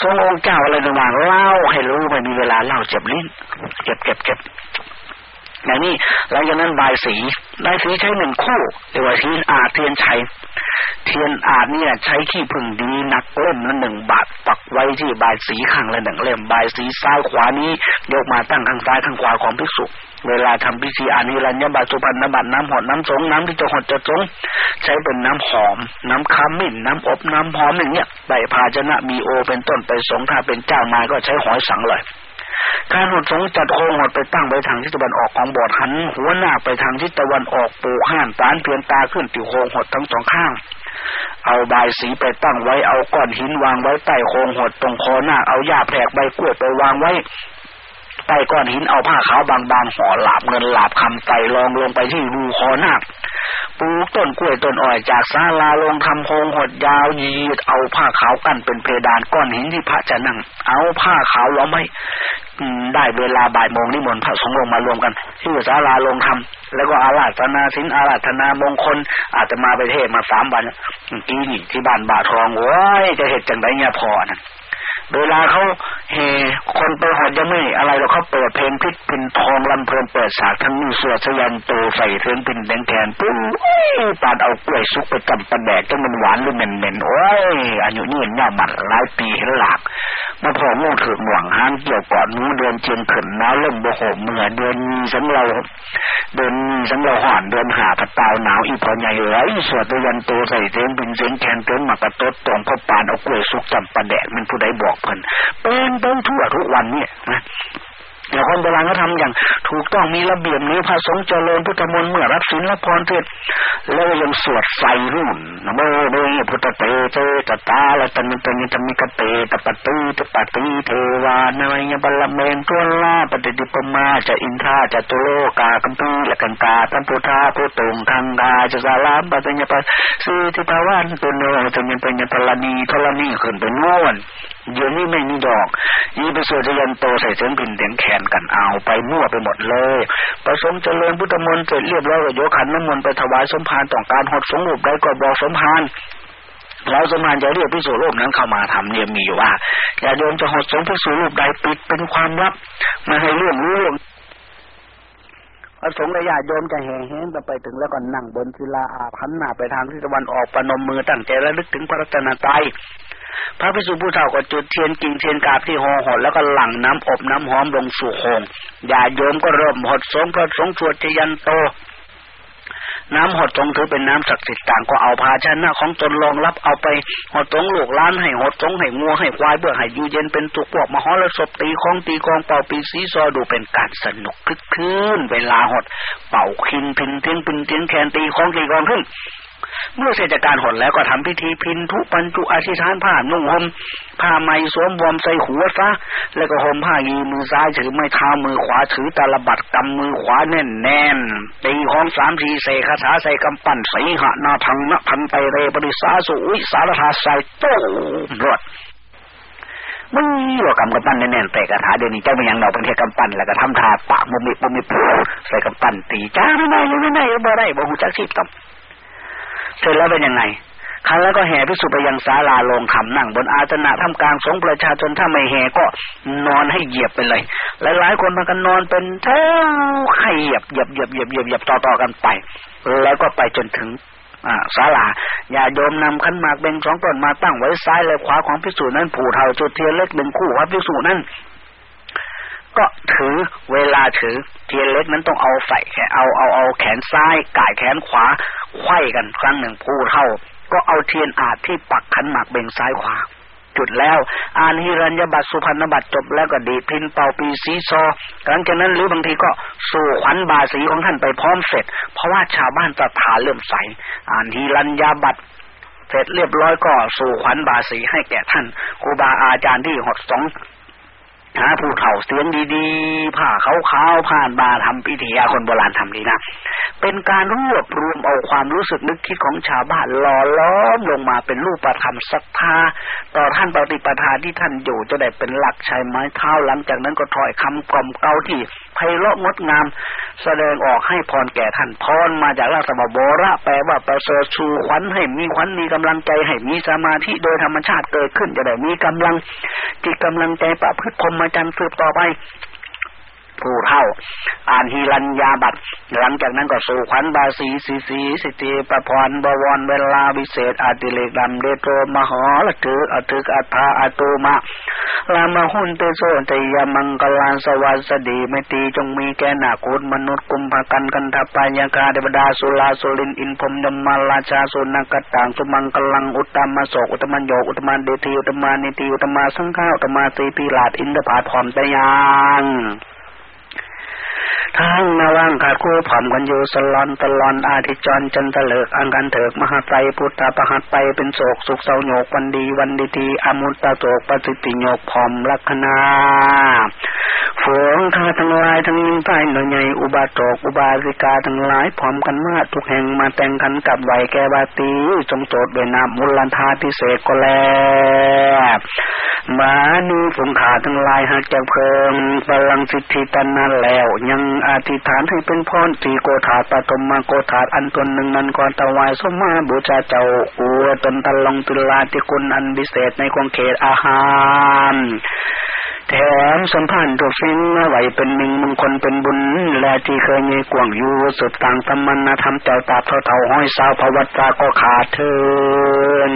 ทรงองค์เจ้าอะไรต่างๆเล่าให้รู้ไม่มีเวลาเล่าเจ็บลิ้นเก็บเก็บเก็บ อย่างนี้หลังจากนั้นบายสีบายสีใช้หนึ่งคู่เรียกว่าสีอาเทียนชัยเทียนอาเนี่ยใช้ขี้พึ่งดีนักเล่มละหนึ่งบาทปักไว้ที่บายสีข้างละหนึ่งเล่มบายสีซ้ายขวานี้ยกมาตั้งข้างซ้ายข้างขวาของภิกษุเวลาทำพิธีอานิรัญญบัตสุพรรณบัตน้ำหอดน้ำสงน้ำที่จะหดจะสงใช้เป็นน้ำหอม น้ำขมิ้นน้ำอบน้ำหอมอย่างเงี้ยใบภาชนะมีโอเป็นต้นไปสงถ้าเป็นเจ้ามาก็ใช้หอยสังเลย การหดสงจัดโคงหดไปตั้งไปทางทิศตะวันออกของบอดหัน หัวหน้าไปทางทิศตะวันออกปูห้านตานเพียนตาขึ้นติโคงหดทั้งสองข้าง เอาใบสีไปตั้งไว้เอาก้อนหินวางไว้ใต้โคงหดตรงคอหน้าเอาหญ้าแผลกใบกล้วยไปวางไว้ ต้ก้อนหินเอาผ้าขาวบางๆห่อหลาบเงินหลาบคำไตรองลงไปที่รูคอหน้าปลูกต้นกล้วยต้นอ้อยจากศาลาลงทำโคงหดยาวยีดเอาผ้าขาวกั้นเป็นเพดานก้อนหินที่พระจะนั่ง เอาผ้าขาวล้อมไว้ได้เวลาบ่ายโมงนิมนต์พระสงฆ์ลงมารวมกันที่ศาลาลงทำแล้วก็อาราธนาสินอาราธนามงคล อาจจะมาไปเทศมาสามวันกีนี่ที่บ้านบาทองโว้ยจะเห็นจังไรเนี่ยพอนะ เวลาเขาเฮคนไปหอดยังไม่อะไรเราเขาเปิดเพลงพิษพินทองลำเพลินเปิดฉากทั้งนี้เสือสยันโตใส่เทือนพินแดงแทนปุ้งปาดเอากล้วยซุกไปจำปะแดกจนมันหวานหรือเหม็นเหม็นโอ้ยอายุนี่เน่ามันหลายปีเห็นหลักมาพองูถือหน่วงห้างเกี่ยวก่อนนู้เดือนเชียงขึ้นน้าเริ่มโบโหเมื่อเดือนสังเราเดือนสังเราห่อนเดือนหาผัดตาวหนาวอีพอใหญ่เอ้ยสวดยันโตใส่เทือนพินเสียงแคนเตือนมากระตดตรงเขาปานเอากล้วยซุกจำปะแดกมันผู้ใดบอกเพิ่นเป็นไปทั่วทุกวันเนี่ยนะแต่คนโบราณเขาทำอย่างถูกต้องมีระเบียบนี้พระสงฆ์เจริญพุทธมนต์เมื่อรับศีลรับพรเสร็จแล้วยังสวดใส่รุ่นนะโมเดพุทธเตเจตตาละตันตันตมิกเตตปตุตปติเทวานายบัลเมนตัวลาปฏิดิปมาจะอินทาจะตุโลกากัมปีละกันตาตัมพุทธาพุตุงทังกาจะสาลามปัญญาปัสสีทิภาวันตุโนจะมีปัญญาพลานีทลานีขึ้นไปนวนเดี๋ยวนี้ไม่มีดอกยี่ไปสวดยันโตใส่เสียงพินเสียงแขนกันเอาไปมั่วไปหมดเลยประสมเจริญพุทธมนต์เสร็จเรียบร้อยก็ยกขันน้ำมนต์ไปถวายสมภารต้องการหดสงรูปได้ก็บอกสมภารแล้วสมารจะเรียกพิสูรรูปนั้นเข้ามาทำเนี่ยมีอยู่ว่าอย่าโยมจะหดสงพิสูรรูปใดปิดเป็นความลับมาให้เรื่องรู้พระสงฆ์และญาติโยมจะแห่แห้งไปถึงแล้วก็นั่งบนศิลาอาพันหน้าไปทางทิศตะวันออกประนมมือตั้งใจระลึกถึงพระรัตนตรัย พระพิสุผู้เฒ่าก็จุดเทียนกิ่งเทียนกาบที่หอหดแล้วก็หลั่งน้ำอบน้ำหอมลงสู่โคงญาโยมก็เริ่มหดสงพระสงฆ์สวดจยันโต น้ำหดสงถือเป็นน้ำศักดิ์สิทธิ์ต่างก็เอาภาชนะของตนรองรับเอาไปหดสงลูกล้านให้หดสงให้งัวให้ควายเบื่อให้ยูเย็นเป็นตุกพวกมหรสพตีของตีกองเป่าปีสีซอดูเป็นการสนุกคึกคืนเวลาหด เป่าคินพินเทียงพินเทียงแคนตีของตีกองขึ้น เมื่อเสร็จจากการหดแล้วก็ทำพิธีพินทุปัญจุอาชิทานผ้านุ่งห่มผ้าไหมสวมวอมใส่หัวซะแล้วก็ห่มผ้ายีมือซ้ายถือไม้เท้ามือขวาถือตาลบัดกำมือขวาแน่นแน่นตีของสามทีเสคาถาใส่กำปั้นใสีหะนาทังนะพันไตเรปริสาสุวิสารธาใส่โต้รวดมึงว่ากำกำปั้นแน่นๆแต่กระถาเดี๋ยวนี้เจ้าเป็นยังเราเป็นแค่กำปั้นแล้วก็ทำทาปากมุมิมุมิใส่กำปั้นตีจ้าไม่ได้ไม่ได้บ่ได้บ่หูจักสิบกับ เสร็จแล้วเป็นยังไงครั้งแล้วก็แห่พิสุไปยังศาลาลงคำนั่งบนอาสนะทำกลางสงประชาชนถ้าไม่แห่ก็นอนให้เหยียบไปเลยหลายๆคนมันก็นนอนเป็นเท้าให้เหยียบเหยียบเหยียบเหยียบเหยียบเหยียบต่อๆกันไป แล้วก็ไปจนถึงศาลาอย่าโยมนำขันหมากเบงสองต้นมาตั้งไว้ซ้ายและขวาของพิสูจนั้น ผูเท่าจุดเทียนเล็กหนึ่งคู่ครับพิสูจนั้น ก็ถือเวลาถือเทียนเล็กนั้นต้องเอาใส่แขนเอาเอาเอาแขนซ้ายก่ายแขนขวาไขว้กันครั้งหนึ่งผู้เท่า ก็เอาเทียนอาจที่ปักขันหมากเบ่งซ้ายขวาจุดแล้ว อ่านฮิรัญญบัตรสุพรรณบัตรจบแล้วก็ดีพินเป่าปีสีซอหลังจากนั้นหรือบางทีก็สู่ขวัญบาสีของท่านไปพร้อมเสร็จ เพราะว่าชาวบ้านตถาเลื่อมใส อ่านฮิรัญญบัตรเสร็จเรียบร้อยก็สู่ขวัญบาสีให้แก่ท่านครูบาอาจารย์ที่หดสอง หาผู้เฒ่าเสียงดีๆผ้าขาวๆผ่านบาทำพิธีคนโบราณทำดีนะ เป็นการรวบรวมเอาความรู้สึกนึกคิดของชาวบ้านหล่อล้อมลงมาเป็นรูปประธรรมศรัทธาต่อท่านปฏิปทาที่ท่านอยู่จะได้เป็นหลักใช้ไม้เท้าหลังจากนั้นก็ถอยคำกล่อมเกาที่ไพเราะงดงาม แสดงออกให้พรแก่ท่านพรมาจากราชบโบระแปลว่าประเสริฐชูขวัญให้มีขวัญมีกำลังใจให้มีสมาธิโดยธรรมชาติเกิดขึ้นจะได้มีกำลังจิตกำลังใจประพฤติพรมมาจันทร์สืบต่อไป ผู้เท่า อ่านฮีรัญญาบัตหลังจากนั้นก็สู่ขวัญบาสีสีสีสิติประพรบวรเวลาวิเศษอาติเลกดำเดโตมหอละถืออตึกอัฐาอตุมาลามาหุนเตโซตยมังกลานสวัสดีไม่ตีจงมีแก่นาคูดมนุษย์กุมภกันกันทัปายากาเดวดาสุลาสุลินอินพมยมมาลาชาสุนักต่างสุมังกลังอุตตมโสอุตมันโยอุตมันเดทีอุตมานิติอุตมาสังฆาอุตมาสีปีลาดอินทผาพรอมตยาง ทั้งนาว่างขาดคู่ผ่อมกันอยู่สลอนตลอนอาทิจรจันทะเลิกอังกันเถิกมหาไตรพุทธประหัตไปเป็นโศกสุขเศร้าโยกวันดีวันดีทีอมุตตะโศกปฏิติโยกผ่อมลักษณาฝูงข้าทั้งหลายทั้งยิ่งใต้หน่อยใหญ่อุบาโตกอุบาสิกาทั้งหลายพร้อมกันมาทุกแห่งมาแต่งกันกับไหวแกบาตีจงโจดด้วยนามมุลันทาพิเศษก็แลมานีฝูงขาทั้งหลายหากจะเพิ่มพลังสิทธิตันนั้นแล้วยังอธิษฐานให้เป็นพรตีโกธาปฐมมาโกธาอันตนหนึ่งนั้นก่อนถวายสมมาบูชาเจ้าอวตนตะลงตุลาที่คุณอันพิเศษในควงเขตอาหารแถมสัมพันธ์ตัวฟิงไหวเป็นหนึ่งมงคลเป็นบุญ และที่เคยมีกว่างอยู่สุดต่างธรรมนธรรมเจ้าตาเท่าเท่าห้อยสาวภวัตราก็ขาดเทิน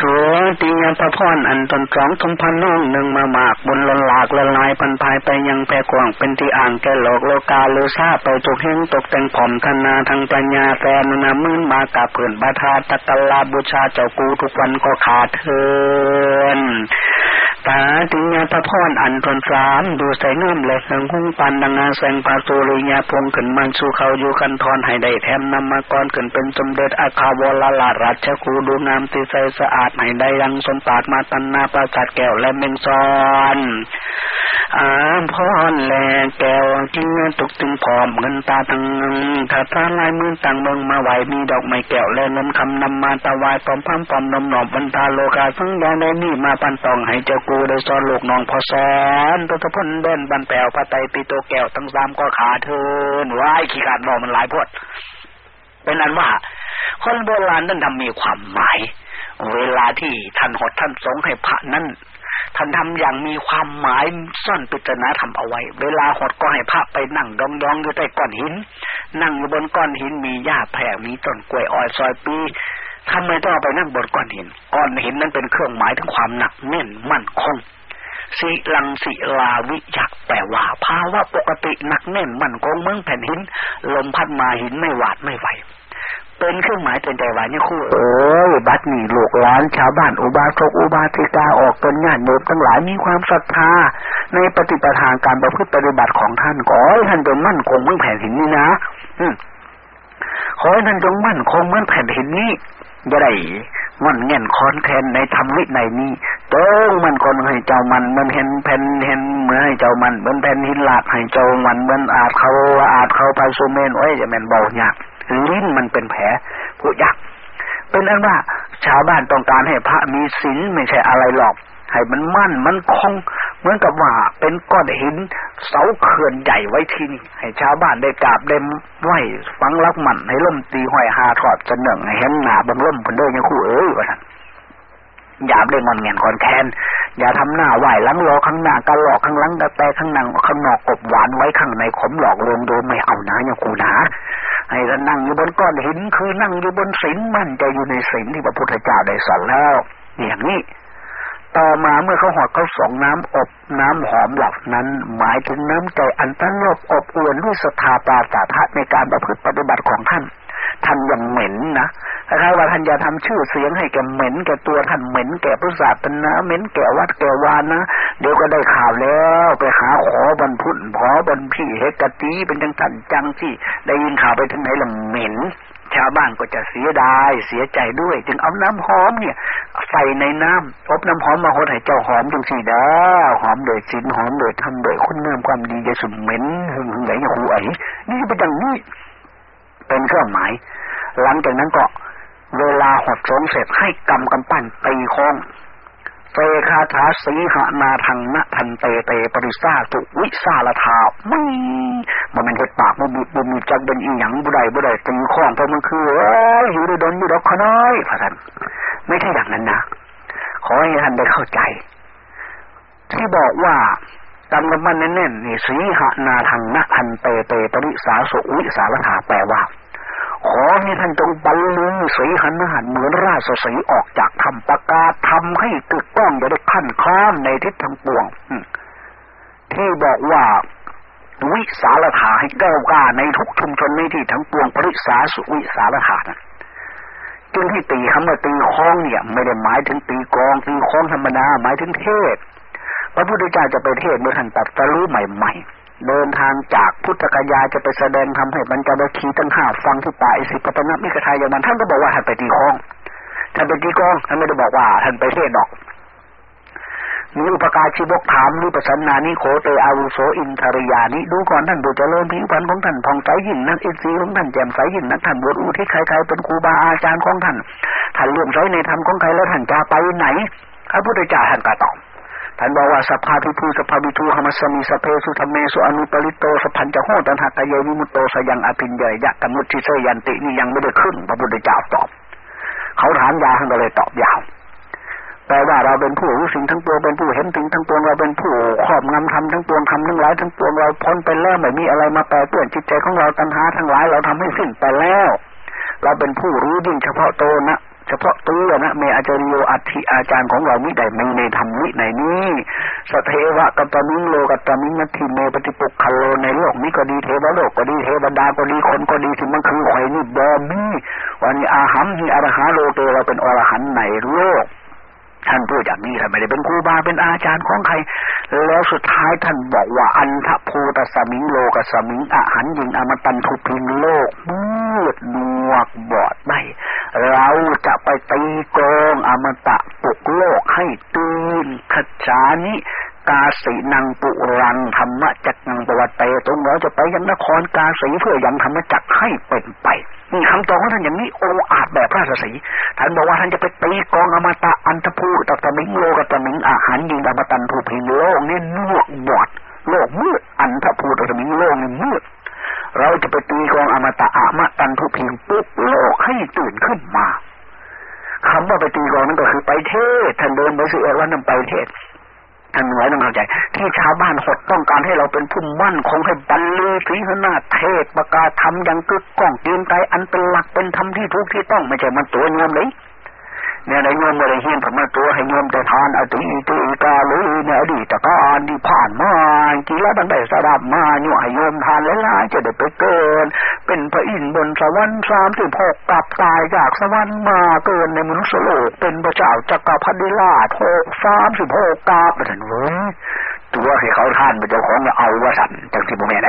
ถัวตียาพระพรอันตนสองทงพันน้องหนึ่งมามากบนลนหลากละลายพันภายไปยังแพรกว่างเป็นที่อ่างแก่หลกโลกาโลซาไปตุกเฮงตกแต่งผอมธนาทางปัญญาแฟนนามื่นมากาเผื่นบาทาตะกลาบูชาเจ้ากูทุกวันก็ขาดเทิน ตาติญาพระพรอันทนสามดูใส่งามและสังหุงปันดังอาแสงปาตุริยาพงขึ้นมันสู่เขาอยู่กันทอนให้ได้แถมนำมากรขึ้นเป็นสมเด็จอาคาวลาลาราชคูดูงามติใสสะอาดให้ได้ยังสมปาดมาตันนาประสาทแก้วและเมงซอนอาพรแลแก้วกินเงินตกตึงพร้อมเงินตาทั้งถ้าตาลายมือต่างเมืองมาไหวมีดอกไม้แก้วและเงินคำนำมาตะวายปอมพัมปอมนมหนอบบรรดาโลกาสังยาในนี่มาปันตองให้เจ้ากููได้สอนลูกน้องพอสอนตัวทพ้นเดินบันแปวพระไตปีโตแก้วทั้งสามก็ขาเทินว้ายขี้ขาดบอมันหลายพดเป็นนั้นว่า คนโบราณนั้นทำมีความหมาย เวลาที่ท่านหดท่านสงให้พระนั้นท่านทำอย่างมีความหมายซ่อนปิจนาทำเอาไว้ เวลาหดก็ให้พระไปนั่งดองดองอยู่ใต้ก้อนหิน นั่งอยู่บนก้อนหินมีหญ้าแผ่มีต้นกล้วยอ้อยซอยปี ทำไมต้องไปนั่งบนก้อนหิน ก้อนหินนั้นเป็นเครื่องหมายถึงความหนักแน่นมั่นคงสิลังสิลาวิจักแปลว่าภาวะปกติหนักแน่นมั่นคงเมืองแผ่นหิน ลมพัดมาหินไม่หวาดไม่ไหวเป็นเครื่องหมายเตือนใจว่าเนี่ยคู่เอ้ยบัดนี้ลูกหลานชาวบ้านอุบาสกอุบาสิกาออกตนญาติโยมทั้งหลายมีความศรัทธา ในปฏิปทาการประพฤติปฏิบัติของท่านขอให้ท่านจงมั่นคงเมืองแผ่นหินนี้นะอืขอให้ท่านจงมั่นคงเหมือนแผ่นหินนี้ จะได้มันเง่นคอนแทนในธรรมวิในนี้ตงมันคนให้เจ้ามันมันเห็นแผ่นเห็นเมื่อให้เจ้ามันเหมือนแผ่นหินหลากให้เจ้ามันเหมือนอาจเขาอาจเขาไปซูเมนโอ้ยจะแม่นเบาหยากลิ้นมันเป็นแผลผู้ยักเป็นอันว่าชาวบ้านต้องการให้พระมีศีลไม่ใช่อะไรหรอก ให้มันมั่นมันคง เหมือนกับว่าเป็นก้อนหิน เสาเขื่อนใหญ่ไว้ที่นี่ให้ชาวบ้านได้กราบเด็มไหวฟังรักมันให้ล่มตีห้อยหาถอดจะหนึ่งให้เห็นหนาบังล่มคนเดินยังคู่เอ้ยว่าท่านอย่าได้งอนเงียนคอนแคนอย่าทำหน้าไหวหลังรอข้างหน้ากันหลอกข้างหลังกระแตข้างหนังข้างนอกกบหวานไว้ข้างในขมหลอกลวงโดยไม่เอานะอย่างกูนะให้ท่านนั่งอยู่บนก้อนหินคือนั่งอยู่บนศีลมั่นใจอยู่ในศีลที่พระพุทธเจ้าได้สอนแล้วอย่างนี้ ต่อมาเมื่อเขาหอดเขาส่งน้ำอบน้ำหอมเหล่านั้น หมายถึงน้ำใจอันตั้งรบอบอวนด้วยศรัทธาปราสาทะในการประพฤติปฏิบัติของท่านท่านยังเหม็นนะคล้ายว่าท่านจะทำชื่อเสียงให้แกเหม็นแกตัวท่านเหม็นแกพุทธศาสนาเหม็นแกวัดแกวานนะเดี๋ยวก็ได้ข่าวแล้วไปหาขอบรรพุนขอบรรพี่เฮกตีเป็นจังสันจังที่ได้ยินข่าวไปถึงไหนละเหม็น ชาวบ้านก็จะเสียดายเสียใจด้วย จึงเอาน้ำหอมเนี่ย ใส่ในน้ำอบน้ำหอมมาหดให้เจ้าหอมจังสีดาหอมโดยสินหอมโดยทำโดยคุณงามความดีจะสุมเหม็นหึงหึงไหลหูไอ้นี่เป็นอย่างนี้เป็นเครื่องหมาย หลังจากนั้นก็เวลาหดสงเสร็จให้กำกำปั้นตีคอง เตคาถาสีหานาทังนะทันเตเตปริสาตุวิสาลทาไม่มันเป็นเหตปากมันบุบมีจักเป็นอีหยังบุได้บุได้ตีข้องเพราะมันคือเอ้ยอยู่ในดนอยู่ดอกขน้อยพระท่านไม่ใช่อย่างนั้นนะ ขอให้ท่านได้เข้าใจ ที่บอกว่าจำกันมันแน่นๆนี่สีหนาทังนะทันเตเตปริสาสุวิสารถาแปลว่า ขอให้ท่านจงบรรลุสีหันหันเหมือนราชสีออกจากธรรมประกาศทำให้ตึกต้องจะได้ขั้นข้ามในทิศทางปวงที่บอกว่าวิสารถาให้ก้าวกล้าในทุกชุมชนในที่ทั้งปวงปริสาสุวิสารถานะจึงที่ตีคำว่าตีคล้องเนี่ย ไม่ได้หมายถึงตีกองตีคล้องธรรมดาหมายถึงเทศพระพุทธเจ้าจะไปเทศเมื่อท่านตัดสรู้ใหม่ๆ เดินทางจากพุทธกยาจะไปแสดงทำให้บรรจบคีตั้งห้าฟังที่ป่าอิสิปตนะมิกทายอย่างนั้นท่านก็บอกว่าท่านไปตีคลองท่านไปตีกองท่านไม่ได้บอกว่าท่านไปเทศดอกมีอุปกาชีวกถามวิปปสันนานิโขเตอาวุโสอินทริยานิดูก่อนท่านผู้เจริญผิวพรรณของท่านผ่องใสยิ่งนักอินทรีย์ของท่านแจ่มใสยิ่งนักท่านบวชอุทิศใครๆเป็นครูบาอาจารย์ของท่านท่านเลื่อมใสในธรรมของใครแล้วท่านจะไปไหนพระพุทธเจ้าท่านก็ตอบ ท่านบอกว่าสัพพาภิภูสัพพวิทูหมัสมิสัพเพสุธัมเมสุอนูปลิตโตสัพพัญชโหตัณหักขเยวิมุตโตสยังอภิญญายะกมุททิเสยยันตินี่ยังไม่ได้ขึ้นพระพุทธเจ้าตอบ เขาถามยาวท่านก็เลยตอบยาวแปลว่าเราเป็นผู้รู้สิ่งทั้งปวงเป็นผู้เห็นถึงทั้งปวงเราเป็นผู้ครอบงำทำทั้งปวงทำทั้งหลายทั้งปวงเราพ้นไปแล้วไม่มีอะไรมาแปรเปลี่ยนจิตใจของเราตัณหาทั้งหลายเราทำให้สิ้นไปแล้ว เราเป็นผู้รู้ยิ่งเฉพาะโตนะ เฉพาะตัวนะเมอาจาริโยอัติอาจารย์ของเรามิได้ในในธรรมนิในนี้สเทวะกัตมิงโลกัตมิงนัทิเมปฏิปุกคโลในโลกนี้ก็ดีเทวโลกก็ดีเทวดาก็ดีคนก็ดีที่มันคือหอยนี่บอมีวันนี้อาหัมที่อรหาโลเตเราเป็นอรหันในโลก ท่านพูดอย่างนี้ท่านไม่ได้เป็นครูบาเป็นอาจารย์ของใคร แล้วสุดท้ายท่านบอกว่าอันทะภูตสมิงโลกสมิงอาหันยิงอมตันทุพิงโลกมืดนวกบอดไม่เราจะไปตีกองอมตะปลุกโลกให้ตื่นขจานิกาสีนังปุรังธรรมจักนังปวัตเตตรงเราจะไปยังนครกาสีเพื่อยังธรรมจักให้เป็นไป นี่คำตอบของท่านอย่างนี้โออาจแบบพระศสีท่านบอกว่าท่านจะไปตีกองอมตะอันตภูตตมิงโลกตมิงอาหารยิงอมตันทูพิงโลกนี่นวกบอดโลกมืดอันทภูตตมิงโลกนี่มืดเราจะไปตีกองอมตะอามตันทุพิงปุ๊บโลกให้ตื่นขึ้นมาคำว่าไปตีกองนั่นก็คือไปเทศท่านเดินไปสื่อว่านั่นไปเทศ ท่านหน่วยต้องเข้าใจ ที่ชาวบ้านหดต้องการให้เราเป็นผู้มั่นคงให้บรรลือสีหนาเทศประกาศทำอย่างกึกก้องเตียนใจอันเป็นหลักเป็นธรรมที่ทุกที่ต้องไม่ใช่มันตัวเงาเลย เนี่ยในโยมไม่ได้เฮียนผมมาตัวให้โยมแต่ทานอติติกาเลยในอดีตการที่ผ่านมากี่ละตั้งแต่สดับมาเนี่ยให้โยมทานแล้วล่ะจะได้ไปเกิน เป็นพระอินทร์บนสวรรค์สามสิบหกกลับตายจากสวรรค์มาเกินในมนุษย์โลกเป็นพระเจ้าจักรพรรดิราชหกสามสิบหกกลับท่านเว้ยตัวให้เขาทานเป็นเจ้าของเอาว่าสันจากที่โมเมนไหน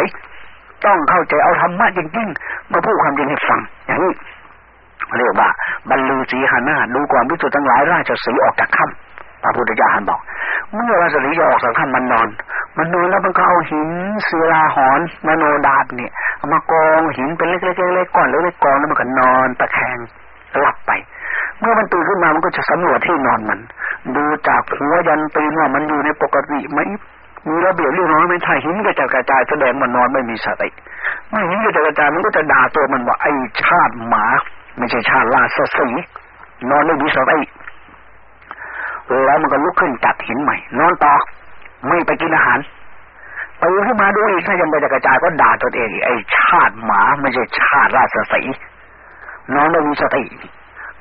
ต้องเข้าใจเอาธรรมะจริงๆมาพูดความจริงให้ฟังอย่างนี้ เรียกว่าบรรลือสีหันหน้าดูก่อนพิจุทั้งหลายราชสีออกจากถ้ำพระพุทธเจ้าหันบอก เมื่อราชสีจะออกจากถ้ำมันนอนมันนอนแล้วมันก็เอาหินศิลาหอนมโนดาบเนี่ยมากองหินเป็นเล็กๆเล็กๆก้อนเล็กๆกองแล้วมันก็นอนตะแคงหลับไป เมื่อมันตื่นขึ้นมามันก็จะสำรวจที่นอนมัน ดูจากหัวยันตีนว่ามันอยู่ในปกติไหมมีระเบียบเรียบร้อยไม่ใช่หินก็จะกระจายแสดงมันนอนไม่มีสติไม่หินก็จะกระจายมันก็จะด่าตัวมันว่าไอ้ชาติหมา ไม่ใช่ชาติลาสสีนอนไม่มีสติแล้วมันก็ลุกขึ้นจัดหินใหม่ นอนต่อ ไม่ไปกินอาหารตื่นขึ้นมาดูอีกถ้ายังไปจะกระจายก็ด่าตัวเองไอ้ชาติหมาไม่ใช่ชาติราชสีนอนไม่มีสติ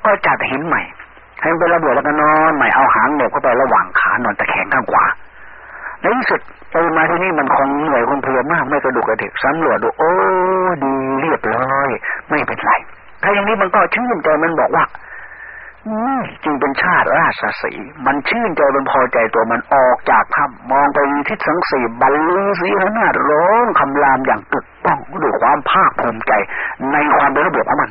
ก็จัดหินใหม่ ให้มันเป็นระเบิดแล้วก็นอนใหม่เอาหางเหน็บเข้าไประหว่างขานอนตะแคงข้างขวาในที่สุดตื่นมาที่นี่มันคงเหนื่อยคงเพลียมาก ไม่กระดุกกระดิกสำรวจดู โอ้ดีเรียบร้อย ไม่เป็นไร ถ้าอย่างนี้มันก็ชื่นใจมันบอกว่าจึงเป็นชาติราชสีมันชื่นใจมันพอใจตัวมันออกจากถ้ำมองไปทิศสังสีบรรลุสีหนาร้องคำรามอย่างตึกต้องด้วยความภาคภูมิใจ ในความเป็นระเบียบของมัน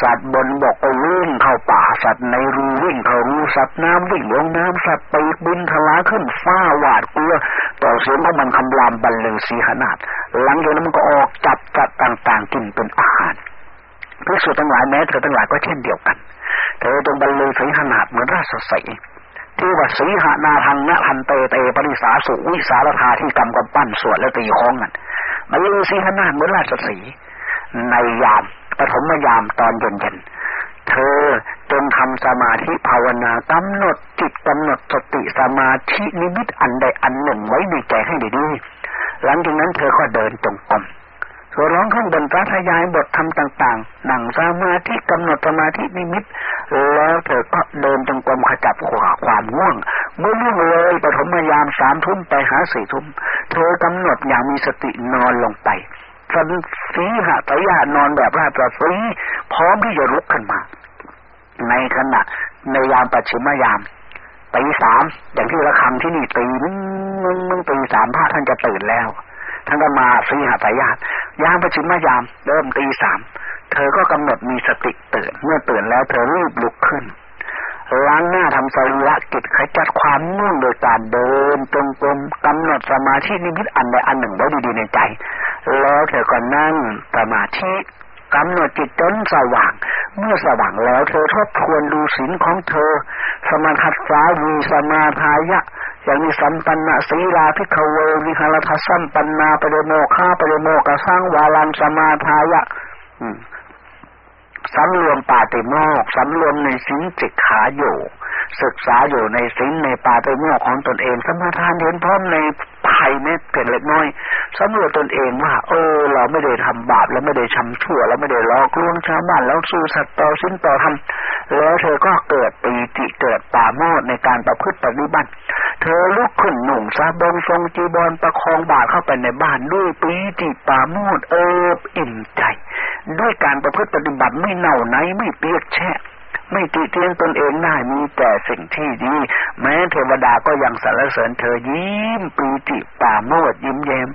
สัตว์บนบกก็วิ่งเข้าป่าสัตว์ในรูวิ่งเข้ารูสัตว์น้ำวิ่งลงน้ำสัตว์ปีกบินทลาขึ้นฟ้าหวาดกลัวต่อเสียงของมันคำรามบรรลือสีขนาดหลังจากนั้นมันก็ออกจับจัดต่างๆกินเป็นอาหาร พิสูจทั้งหลายแม้เธอทั้งหลายก็เช่นเดียวกัน เธอจงบรรลุสีขนาดเหมือนราชสีที่ว่าสีหานาทังนะทันเตเตปริสาสุวิสารธาที่กำกับปั้นสวดและตีค้องนั่นบรรลุสีขนาดเหมือนราชสีในยามปฐมยามตอนเย็นเย็นเธอจงทำสมาธิภาวนากำหนดจิตกำหนดสติสมาธินิมิตอันใดอันหนึ่งไว้ในใจให้ดีๆหลังจากนั้นเธอก็เดินจงกรม ร้องข้างบนพระทยายบทธรรมต่างๆ หนังสมาธิกำหนดสมาธินิมิต แล้วเธอก็เดินจงกรมขจับขวาความง่วง เมื่อล่วงเลยปฐมยามสามทุ่มไปหาสี่ทุ่ม เธอกำหนดอย่างมีสตินอนลงไปสันสีหะตยานอนแบบราตรีพร้อมที่จะลุกขึ้นมา ในขณะในยามปัจฉิมยามตีสามอย่างที่ระฆังที่นี่ตีนึงนึงตีสามพระท่านจะตื่นแล้ว ท่านก็มาสีหาสายาตยามประชิมยามเริ่มตีสามเธอก็กำหนดมีสติตื่นเมื่อตื่นแล้วเธอรีบลุกขึ้นล้างหน้าทำสรีระกิจขจัดความง่วงโดยการเดินจงกรมกำหนดสมาธินิมิตอันใดอันหนึ่งไว้ดีๆในใจ แล้วเธอก็นั่งสมาธิกำหนดจิตจนสว่าง เมื่อสว่างแล้วเธอทบทวนดูศีลของเธอ สมาทัสสาวีสมาทายะ อย่างมีสัมปันนะศีลาพิขเววิหารทัสัมปันนาปเดโมฆาปเดโมกสร้างวาลังสมาทายะสำรวมปาติโมกสำรวมในสินจิกขาอยู่ ศึกษาอยู่ในสินในปาติโมกของตนเองสมาทานเห็นพร้อมในภัยเม็ดเพียงเล็กน้อยสำรวจตนเองว่า เออ เราไม่ได้ทำบาปแล้วไม่ได้ทำชั่วแล้วไม่ได้ลอกลวงชาวบ้านแล้วสู้สัตว์ต่อสิ้นต่อทำแล้วเธอก็เกิดปีติเกิดปาโมดในการประพฤติปฏิบัติเธอลุกขึ้นหนุ่งซาบงทรงจีบอลประคองบาทเข้าไปในบ้านด้วยปีติปาโมดเอิบอิ่มใจ ด้วยการประพฤติปฏิบัติไม่เน่าไหนไม่เปียกแช่ ไม่ติเตียนตนเองได้มีแต่สิ่งที่ดี แม้เทวดาก็ยังสรรเสริญเธอยิ้มปีติป่าโมดยิ้มแย้ม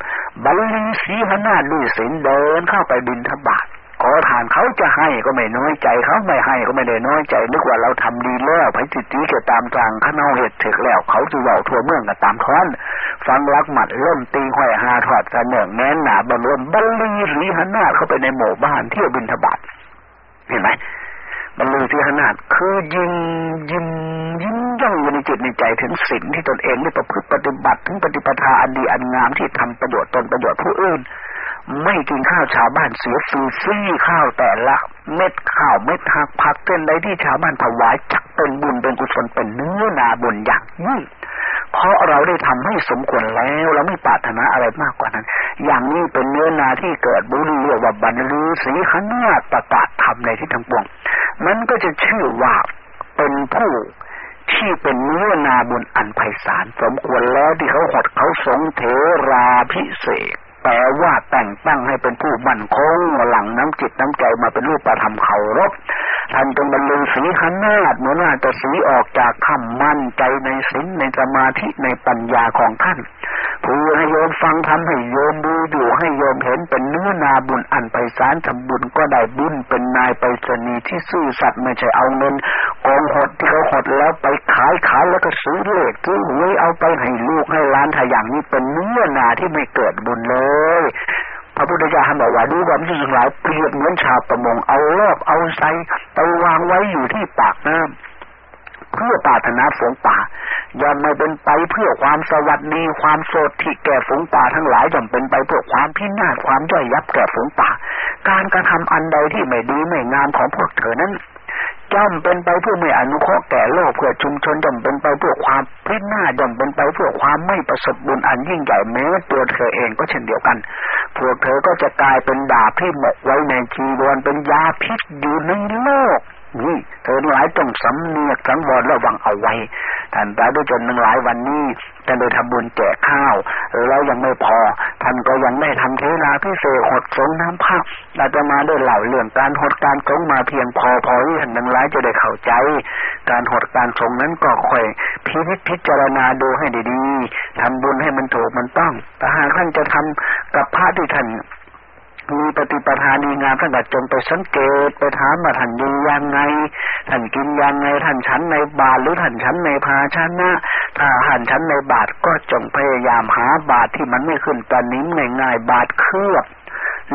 บัลลีสีหน้าด้วยสินเดินเข้าไปบินทบาทขอทานเขาจะให้ก็ไม่น้อยใจเขาไม่ให้ก็ไม่ได้น้อยใจนึกว่าเราทำดีแล้วพจิตจีเกิดตามทางข้าเนาเหตุถึกแล้ว เขาจะเหล่าทั่วเมืองกันตามท้อน ฟังรักหมัดเริ่มตีห้อยหาถอดกระเนื่องแม้นหนาบรรลุบัลลีสีหน้าเข้าไปในหมู่บ้านเที่ยวบินทบาทเห็นไหม บรรลุที่ขนาดคือยิงยิงยิ้มย่องอยู่ในจิตในใจถึงสิ่งที่ตนเองได้ประพฤติปฏิบัติถึงปฏิปทาอันดีอันงามที่ทำประโยชน์ตนประโยชน์ผู้อื่น ไม่กินข้าวชาวบ้านเสียฟรีฟรีข้าวแต่ละ เม็ดข้าวเม็ดหักผักเส้นใดที่ชาวบ้านถวายจักเป็นบุญเป็นกุศลเป็นเนื้อนาบุญอย่างยิ่ง เพราะเราได้ทำให้สมควรแล้วเราไม่ปรารถนาอะไรมากกว่านั้น อย่างนี้เป็นเนื้อนาที่เกิดบุญเรียกว่าบรรลุสีขนาดประกาศธรรมในที่ทั้งปวงมันก็จะชื่อว่าเป็นผู้ที่เป็นเนื้อนาบุญอันไพศาลสมควรแล้วที่เขาหดเขาสงเทราพิเศษแปลว่าแต่งตั้งให้เป็นผู้มั่นคงหลังน้ำจิตน้ำใจมาเป็นรูปประธรรมเคารพ ท่านจงบรรลุสีขนาดเหมือนว่าจะสีออกจากคำมั่นใจในศีลในสมาธิในปัญญาของท่าน ผู้ให้โยมฟังทำให้โยมดูอยู่ให้โยมเห็นเป็นเนื้อนาบุญอันไปสารทำบุญก็ได้บุญเป็นนายไปสนีที่ซื่อสัตย์ไม่ใช่เอาเงินกองหดที่เขาหดแล้วไปขายขายแล้วก็ซื้อเลขซื้อหวยเอาไปให้ลูกให้ล้านถ้าอย่างนี้เป็นเนื้อนาที่ไม่เกิดบุญเลย ระพุทธเจ้าท่านบอกว่าดูความจริงหลายเปรียบเหมือนชาวประมงเอารอบเอาไซไปวางไว้อยู่ที่ปากน้ำเพื่อปรารถนาฝงป่าย่อมไม่เป็นไปเพื่อความสวัสดีความโสดที่แก่ฝงป่าทั้งหลายย่อมเป็นไปเพื่อความพินาศความย่อยยับแก่ฝงป่า การกระทำอันใดที่ไม่ดีไม่งามของพวกเธอนั้น ย่อมเป็นไปเพื่อไม่อนุเคราะห์แก่โลกเพื่อชุมชนย่อมเป็นไปเพื่อความพินาศย่อมเป็นไปเพื่อความไม่ประสบบุญอันยิ่งใหญ่แม้ตัวเธอเองก็เช่นเดียวกัน พวกเธอก็จะกลายเป็นดาบที่หมกไว้ในจีวรเป็นยาพิษอยู่ในโลก นี่เธอหลายต้องสำเนียกสังวรระวังเอาไว้ ท่านตาด้วยจนหนึ่งหลายวันนี้ท่านได้ทำบุญแจกข้าวแล้วยังไม่พอ ท่านก็ยังได้ทำเทนาพิเศษหดสงน้ำพักอาจะมาได้เหล่าเรื่องการหดการสงมาเพียงพอพอที่ท่านทั้งหลายจะได้เข้าใจ การหดการสงนั้นก็ค่อยพิจิตพิจารณาดูให้ดีๆทำบุญให้มันถูกมันต้องแต่หากท่านจะทำกับพระที่ท่าน มีปฏิปทาดีงามท่านก็จงไปสังเกตไปถามมาท่านอยู่ยังไงท่านกินยังไงท่านฉันในบาทหรือท่านฉันในภาชนะถ้าท่านฉันในบาทก็จงพยายามหาบาทที่มันไม่ขึ้นตอนนิ้มง่ายๆบาทเคลือบ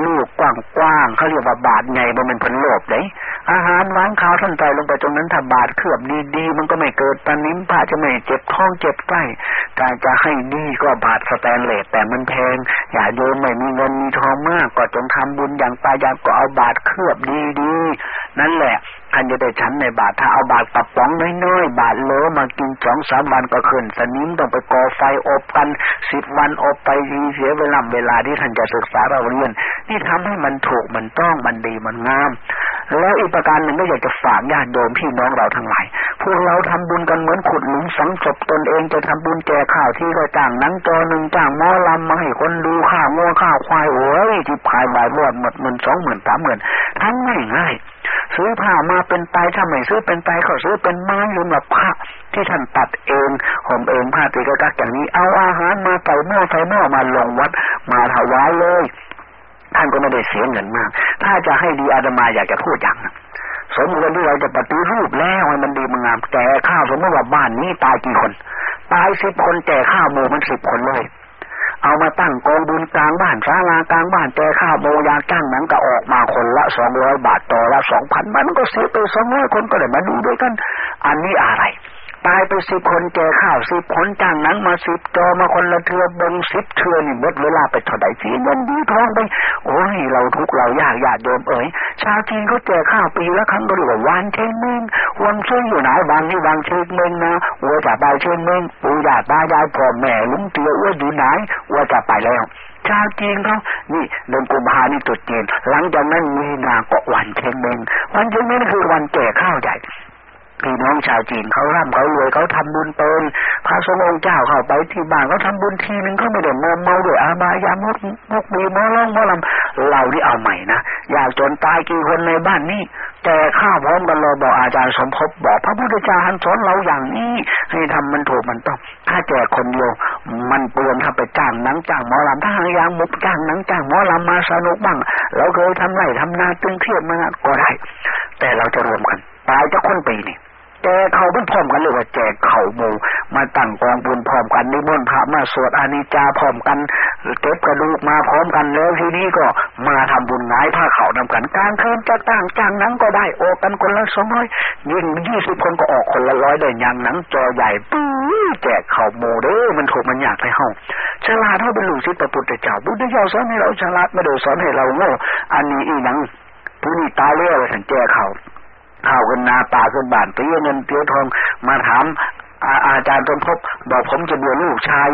ลูกกว้างๆเขาเรียกว่าบาดไงมันเป็นผลโลบเลย อาหารหวานข้าวท่านใจลงไปตรงนั้นถ้าบาดเคลือบดีๆมันก็ไม่เกิดปานิ้มผ้าจะไม่เจ็บท้องเจ็บไกล้การจะให้ดีก็บาดสแตนเลสแต่มันแพง อย่าโยมไม่มีเงินมีทองมากก็จงทำบุญอย่างตายอย่างก็เอาบาดเคลือบดีๆนั่นแหละท่านจะได้ชั้นในบาทถ้าเอาบาทกระป๋องน้อยๆ บาทเลอมากินสองสามวันก็ขึ้น สนิมต้องไปก่อไฟอบกันสิบวันอบไปยีเสียเวลาเวลาที่ท่านจะศึกษาเราเรียน นี่ทำให้มันถูกมันต้องมันดีมันงาม แล้วอีกประการหนึ่งก็อยากจะฝากญาติโยมพี่น้องเราทั้งหลายพวกเราทำบุญกันเหมือนขุดหลุมฝังศพตนเองจะทำบุญแจกข้าวที่ก็จ้างนังจอหนึ่งจ้างมอลำมาให้คนดูข้าวงัวข้าวควายโอ้ยที่พายบายรวดหมดหมื่นสองหมื่นสามหมื่นทั้งไม่ง่าย ซื้อผ้ามาเป็นไตถ้าไม่ซื้อเป็นไตก็ซื้อเป็นไม้หรือแบบผ้าที่ท่านตัดเองห่มเองผ้าตีกระกักอย่างนี้ เอาอาหารมาใส่หม้อใส่หม้อมาลงวัดมาถวายเลย ท่านก็ไม่ได้เสียเงินมาก ถ้าจะให้ดีอาตมาอยากจะพูดอย่างสมมติที่เราจะปฏิรูปแล้วให้มันดีมันงามแก่ข้าวสมมติว่าบ้านนี้ตายกี่คน ตายสิบคนแก่ข้าวหมูมันสิบคนเลย เอามาตั้งกองบุญกลางบ้านศาลากลางบ้านแต่ข้าวโมยาจ้างนั้นก็ออกมาคนละสองร้อยบาทต่อละสองพันมันก็เสียไปสองร้อยคนก็เลยมาดูด้วยกัน อันนี้อะไร ตายไปสิบคนแก่ข้าวสิบคนจ้างหนั้นมาสิบจอมาคนละเทือบงสิบเทือนี่หมดเวลาไปเท่าไหร่สีเงินดีทองไปโอ้ยเราทุกเรายากญาติโยมเอ๋ยชาวจีนเขาแจกข้าวปีละครั้งก็เรียกว่าวานเชงเมงวันซื้ออยู่ไหนบางที่บางเชงเมงนะวัวจะไปเชงเมงปู่ย่าตายายพ่อแม่ลุงเตียวว่าอยู่ไหนวัวจะไปแล้วชาวจีนเขานี่เดือนกุมภานี่ตุดจีนหลังจากนั้นมีนาก็วันเชงเมงวันเชงเมงคือวันแจกข้าวใหญ่ พี่น้องชาวจีนเขาร่ำเขารวยเขาทำบุญเป็นพระสงฆ์องค์เจ้าเข้าไปที่บ้านเขาทาบุญทีนึงเขาไม่ได้มอมเมาด้วยอาบายามกมกมีมอล่องมอลำเราที่เอาใหม่นะอยากจนตายกี่คนในบ้านนี้แต่ข้าพร้อมกันเลยบอกอาจารย์สมภพบอกพระพุทธเจ้าสอนเราอย่างนี้ให้ทำมันถูกมันต้องถ้าแจกคนเดียวมันเปลืองถ้าไปจ้างนังจ้างหมอลำถ้าหางยางมุกจ้างนังจ้างหมอลำมาสนุกบ้างเราเคยทำไรทำนาตึงเครียดมาก็ได้แต่เราจะรวมกันตายจะคนปีนี่ แจกเขาเป็นพร้อมกันเลยว่าแจกเข่าโมมาตั้งกองบุญพร้อมกันนิมนต์พระมาสวดอานิจจาพร้อมกันเก็บกระดูกมาพร้อมกันแล้วทีนี้ก็มาทำบุญงายผ้าเขานำกันกลางคืนจะตั้งจ้างนั้นก็ได้โอกันคนละสองร้อยยิ่งยี่สิบคนก็ออกคนละร้อยได้ยังหนังจอใหญ่ปื้อแจกเข่าโมเด้อมันถูกมันอยากให้เฮาฉลาดเท่าเป็นลูกศิษย์พระพุทธเจ้าพุทธเจ้าสอนให้เราฉลาดไม่ได้สอนให้เราโง่อันนี้อีหนังผู้นี้ตายแล้วสันแจกเขา ข้าวกันนาป่าสมบัติเตี้ยเงินเตี้ยทองมาถาม อาอาจารย์ตนพบบอกผมจะบวชลูกชาย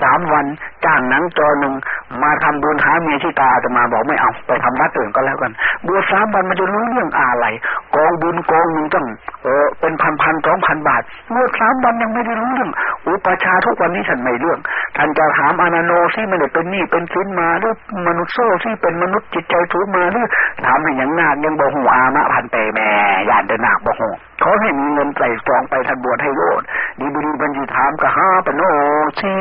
สามวันจ้างหนังจอหนึ่งมาทำบุญหาเมียที่ตาจะมาบอกไม่เอาไปทำวัดอื่นก็แล้วกันบวชสามวันมันจะรู้เรื่องอะไรกองบุญกองมึงต้องเออเป็นพันพันสองพันบาทบวชสามวันยังไม่ได้รู้เรื่อง อุปชาทุกวันนี้ฉันไม่เรื่องท่านจะถามอนาโนที่มันเป็นหนี้เป็นสินมาหรือมนุษย์โซ่ที่เป็นมนุษย์จิตใจถูกมาหรือถามให้ยังนาคยังบ่หูอามะพันเตแม่ยานเดินหนักบ่หูเขาให้มีเงินใส่ซองไปทันบวชให้โลดดีบุรีบัญชีถามก็ฮาปโนชี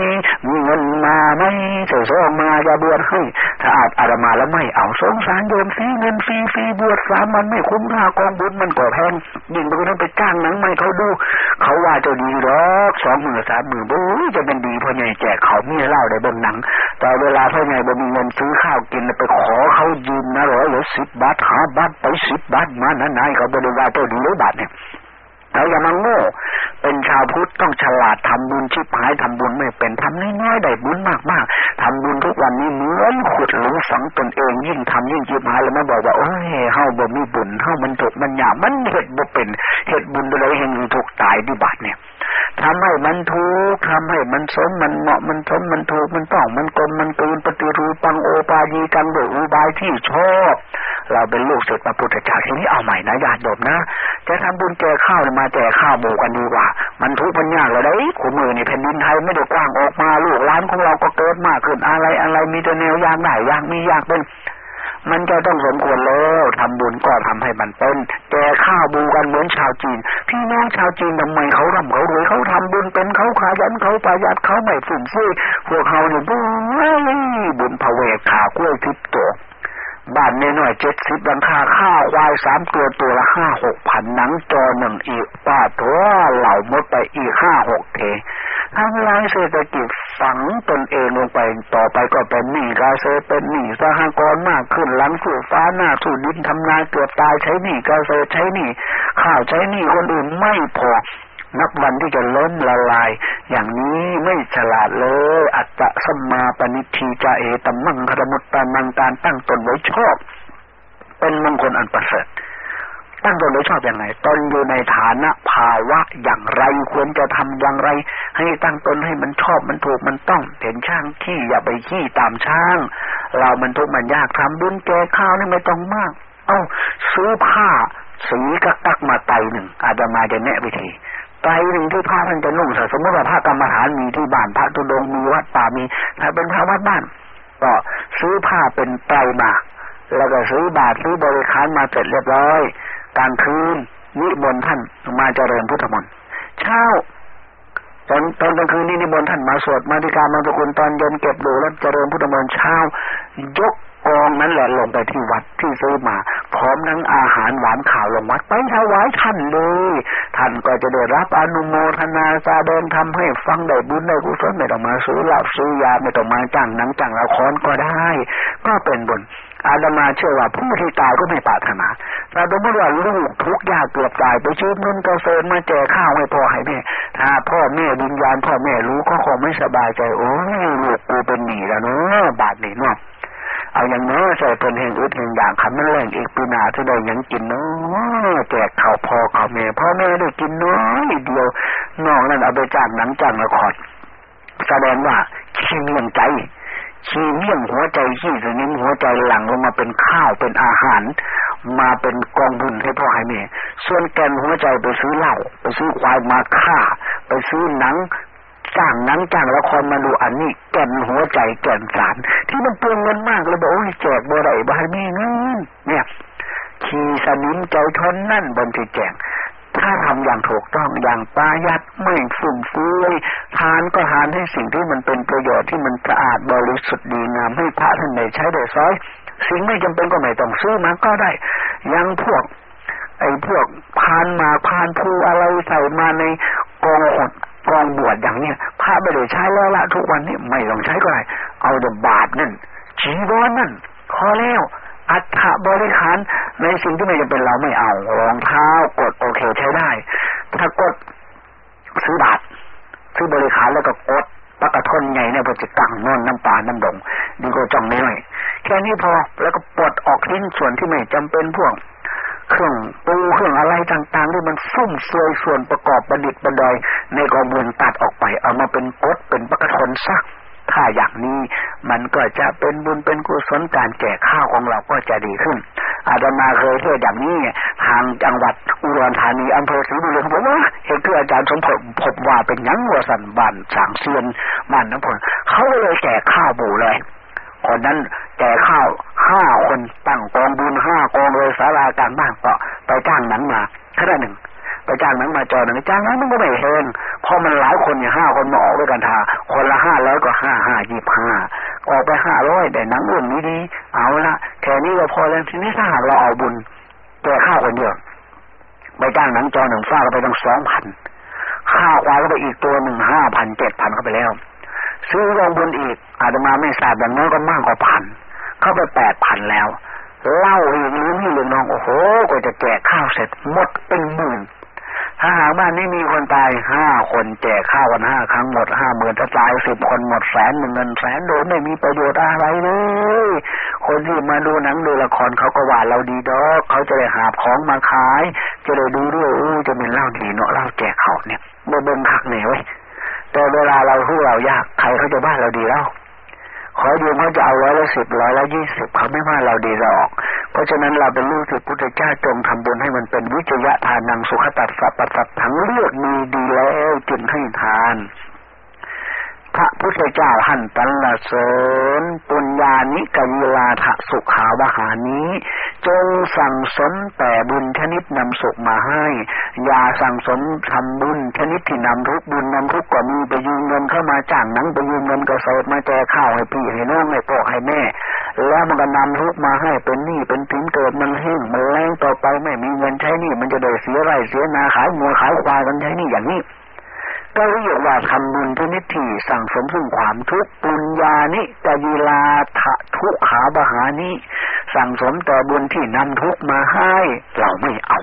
มีเงินมาไหมเส่ซองมาจะบวชให้ถ้าอาจอาตมาแล้วไม่เอาสงสารโยมฟรีเงินฟรีฟรีบวชสามมันไม่คุ้มค่ากองบุญมันก่อแพงยิ่งไปนั้นไปจ้างหนังไม่เขาดู เขาว่าจะดีหรอกสองหมื่นสามหมื่นบูจะเป็นดีเพราะไงแจกเขามีเล่าได้บนหนัง แต่เวลาพ่อไงบ่มีเงินซื้อข้าวกินไปขอเขายืมนะหรอหรือสิบบาทหาบาทไปสิบบาทมานั่นนายเขาบริวารตัวดีหรือบาทเนี่ย เราอย่ามาโง่ เป็นชาวพุทธต้องฉลาดทำบุญชิบหายทำบุญไม่เป็นทำน้อยๆได้บุญมากๆทำบุญทุกวันนี้เหมือนขุดหลุมฝังตนเองยิ่งทำยิ่งชิบหายแล้วมาบอกว่าโอ้ยเฮาบ่มีบุญเฮามันถูกมันหยาบมันเห็ดบ่เป็นเห็ดบุญเลยเห็นถูกตายดิบาดเนี่ย ทำให้มันถูกทำให้มันสมมันเหมาะมันสมมันถูกมันต้องมันกลมมันตูนปฏิรูปังโอปายีกันโดยอุบายที่ชอบเราเป็นลูกศิษย์พระพุทธเจ้าทีนี้เอาใหม่นะญาติโยมนะจะทำบุญแจกข้าวมาแจกข้าวหมู่กันดีกว่า มันทุกข์มันยากเลยได้ขุมือในแผ่นดินไทยไม่ได้กว้างออกมาลูกหลานของเราก็เกิดมากขึ้นอะไรอะไรมีแต่แนวยากไหนยากมียากเป็น มันจะต้องสมควรแล้วทำบุญก็ทำให้มันเป็นแจกข้าวบูกันเหมือนชาวจีน พี่น้องชาวจีนทำไมเขาร่ำเขารวยเขาทำบุญเป็นเขาขยันเขาประหยัดเขาไม่ฟุ่มเฟือยพวกเขาเนี่ยบุญบุญพระเวทขากล้วยทิพย์ตัว บ้านน้อยเจ็ดสิบหลังคาข้าวควายสามตัวตัวละห้าหกพันหนังจอหนึ่งอีกป้าตัวเหล่ามดไปอีกห้าหกเททำลายเศรษฐกิจฝังตนเองลงไปต่อไปก็เป็นหนี้กาเซเป็นหนี้สหกรณ์มากขึ้นหลังสู่ฟ้าหน้าสู่ดินทำนาเกือบตายใช้หนี้กาเซใช้หนี้ข้าวใช้หนี้คนอื่นไม่พอ นับวันที่จะล้มละลาย อย่างนี้ไม่ฉลาดเลย อัตตะสมาปณิทีจาเอตมังคารมุตตานังการตั้งตนไว้ชอบ เป็นมงคลอันประเสริฐตั้งตนโดยชอบอย่างไรตนอยู่ในฐานะภาวะอย่างไรควรจะทำอย่างไร ให้ตั้งตนให้มันชอบมันถูกมันต้องเห็นช่างขี้อย่าไปขี้ตามช่าง เรามันทุกมันยากทำบุญแก่ข้าวนี่ไม่ต้องมาก เอ้าซื้อผ้าสีกักกักมาไตหนึ่งอาจจะมาจะแนะวิธี ไตหนึ่งที่พระท่านจะนุ่งสมมติว่าพระกรรมฐานมีที่บ้านพระตุดงมีวัดป่ามีถ้าเป็นพระวัดบ้าน ก็ซื้อผ้าเป็นไตรมาแล้วก็ซื้อบาทซื้อบริคารมาเสร็จเรียบร้อยกลางคืนนิมนต์ท่านมาเจริญพุทธมนต์เช้าตอนตอนกลางคืนนี่นิมนต์ท่านมาสวดมาธิการมาตุกุลตอนเย็นเก็บดูแล้วเจริญพุทธมนต์เช้ายก องนั้นแหละลงไปที่วัดที่ซื้อมา พร้อมทั้งอาหารหวานข่าวลงวัดไปถวายท่านเลย ท่านก็จะได้รับอนุโมทนาซาเดินทำให้ฟังได้บุญได้กุศลไม่ต้องมาซื้อเหล้าซื้อยาไม่ต้องมาจ้างหนังจ้างละครก็ได้ ก็เป็นบุญอาตมาเชื่อว่าผู้ที่ตายก็ไม่ปรารถนาแต่สมมติว่าลูกทุกยากเกือบตายไปชื้เงินกระเซินมาแจกข้าวให้พ่อให้แม่ ถ้าพ่อแม่วิญญาณพ่อแม่รู้ก็คงไม่สบายใจโอ้ยลูกกูเป็นหนีแล้วเนาะบาดหนีเนาะ เอาอย่างน้อใส่เป็นแห่งอึดแห่งอย่างคำนั่นแหละอีกปีนาที่ได้ยังกินเนาะแจกข้าวพอข้าวแม่พ่อแม่ได้กินน้อยเดียวนอกนั้นเอาไปจ้างหนังจ้างละครแสดงว่าขี้เมียงใจขี้เมี่ยงหัวใจขี้สนิมหัวใจหลังลงมาเป็นข้าวเป็นอาหาร มาเป็นกองบุญให้พ่อให้แม่ส่วนแกนหัวใจไปซื้อเหล้าไปซื้อควายมาฆ่า ไปซื้อหนังจ้างหนังจ้างละครมาดูอันนี้แก่นหัวใจแก่นสาร มันเปลืองเงินมากเลยบอกโอ้ยแจกบ่ได้บ่ให้มีเงินเนี่ยขี่สนิมใจทนนั่นบนที่แจงถ้าทำอย่างถูกต้องอย่างปายัดไม่ฟุ่มเฟือยทานก็ทานให้สิ่งที่มันเป็นประโยชน์ที่มันสะอาดบริสุทธิ์ดีงามให้พระท่านได้ใช้ได้ซอย สิ่งไม่จำเป็นก็ไม่ต้องซื้อมาก็ได้ยังพวก ไอ้พวกพานมาพานภูอะไรใส่มาในกองหดกองบวชอย่างเนี้ยพระไม่ได้ใช้แล้วละทุกวันนี้ไม่ต้องใช้ก็ได้ เอาแต่บาทนั่นจีวรนั่นพอแล้วอัฐบริขารในสิ่งที่ไม่จำเป็นเราไม่เอารองเท้ากดโอเคใช้ได้ ถ้ากดซื้อบาทซื้อบริขารแล้วก็กดปะกระทนใหญ่เนี่ยพอจะตั้งนอนน้ำปลาน้ำดงดีก็จ้องน้อยแค่นี้พอแล้วก็ปลดออกทิ้งส่วนที่ไม่จำเป็นพวก เครื่องปูเครื่องอะไรต่างๆที่มันฟุ่มเฟือยส่วนประกอบประดิษฐ์ประดอย ในกองบุญตัดออกไป เอามาเป็นกดเป็นปะกระทนซัก ถ้าอย่างนี้มันก็จะเป็นบุญเป็นกุศลการแจกข้าวของเราก็จะดีขึ้น อาจมาเคยเทศอย่างนี้ทางจังหวัดอุดรธานีอำเภอศรีบุรีเขาบอกว่าเห็นคืออาจารย์สมพลพบว่าเป็นยังวัวสันบันสางเซียนบ้านน้ำพลเขาเลยแจกข้าวบูเลย คนนั้นแจกข้าวห้าคนตั้งกองบุญห้ากองเลยสาราการบ้านก็ไปจ้างหนังมาแค่หนึ่ง ไปจ้างหนังมาจอหนังจ้างนังมันก็ไม่แพงพอมันหลายคนเนี่ยห้าคนมาออกด้วยกันทาคนละห้าร้อยก็ห้าห้ายี่ห้าออกไปห้าร้อยแต่หนังอื่นนี้ดีเอาละแค่นี้ก็พอแล้วทีนี้ถ้าหากเราเอาบุญตัวข้าวคนเดียวไปจ้างหนังจอหนึ่งฟ้าก็ไปตั้งสองพันข้าวควายก็ไปอีกตัวหนึ่งห้าพันเจ็ดพันเข้าไปแล้ว ซื้อลงบุญอีกอาจจะมาไม่ทราบแบบน้อยก็มากกว่าพันเข้าไปแปดพันแล้วเล่าอีกรู้นี่เลยน้องโอ้โหก็จะแจกข้าวเสร็จหมดเป็นหมื่น ถ้าหากบ้านนี้มีคนตายห้าคนแจกข้าววันห้าครั้งหมดห้าหมื่นถ้าตายสิบคนหมดแสนหนึ่งเงินแสนโดยไม่มีประโยชน์อะไรเลย คนที่มาดูหนังดูละครเขาก็ว่าเราดีดอกเขาจะได้หาของมาขาย จะได้ดูด้วยอู้จะเป็นเล่าดีเนาะเล่าแจกเขาเนี่ยเบิ่งคักเหนี่ยเว้ยแต่เวลาเราพูดเรายากใครเขาจะบ้านเราดีแล้ว ขอโยมเขาจะเอาร้อยละสิบร้อยละยี่สิบเขาไม่ว่าเราดีหรอก เพราะฉะนั้นเราเป็นลูกศิษย์พุทธเจ้าจงทำบุญให้มันเป็นวิจยะทานังสุขตัดสัพพสัตทั้งเลือกมีดีแล้วจึงให้ทาน พระพุทธเจ้าหันตันละเสริญปุญญานิกวิลาทะสุขาวหานี้ จงสั่งสมแต่บุญชนิดนำสุขมาให้ อย่าสั่งสมทำบุญชนิดที่นำทุกบุญนำทุกก็มีไปยืมเงินเข้ามาจ้างหนังไปยืมเงินกระเสดมาแจกข้าวให้พี่ให้น้องให้พ่อให้แม่ แล้วมันก็นำทุกมาให้เป็นหนี้เป็นทิ้งเกิดมันแห้งมันแรงต่อไปไม่มีเงินใช้หนี้มันจะได้เสียไรเสียนาขายงัวขายควายกันใช้หนี้อย่างนี้ ก็เรียกว่าทำบุญชนิดที่สั่งสมซึ่งความทุกข์ปุญญานิจยีลาทะทุกขาบหานิสั่งสมแต่บุญที่นำทุกมาให้ เราไม่เอา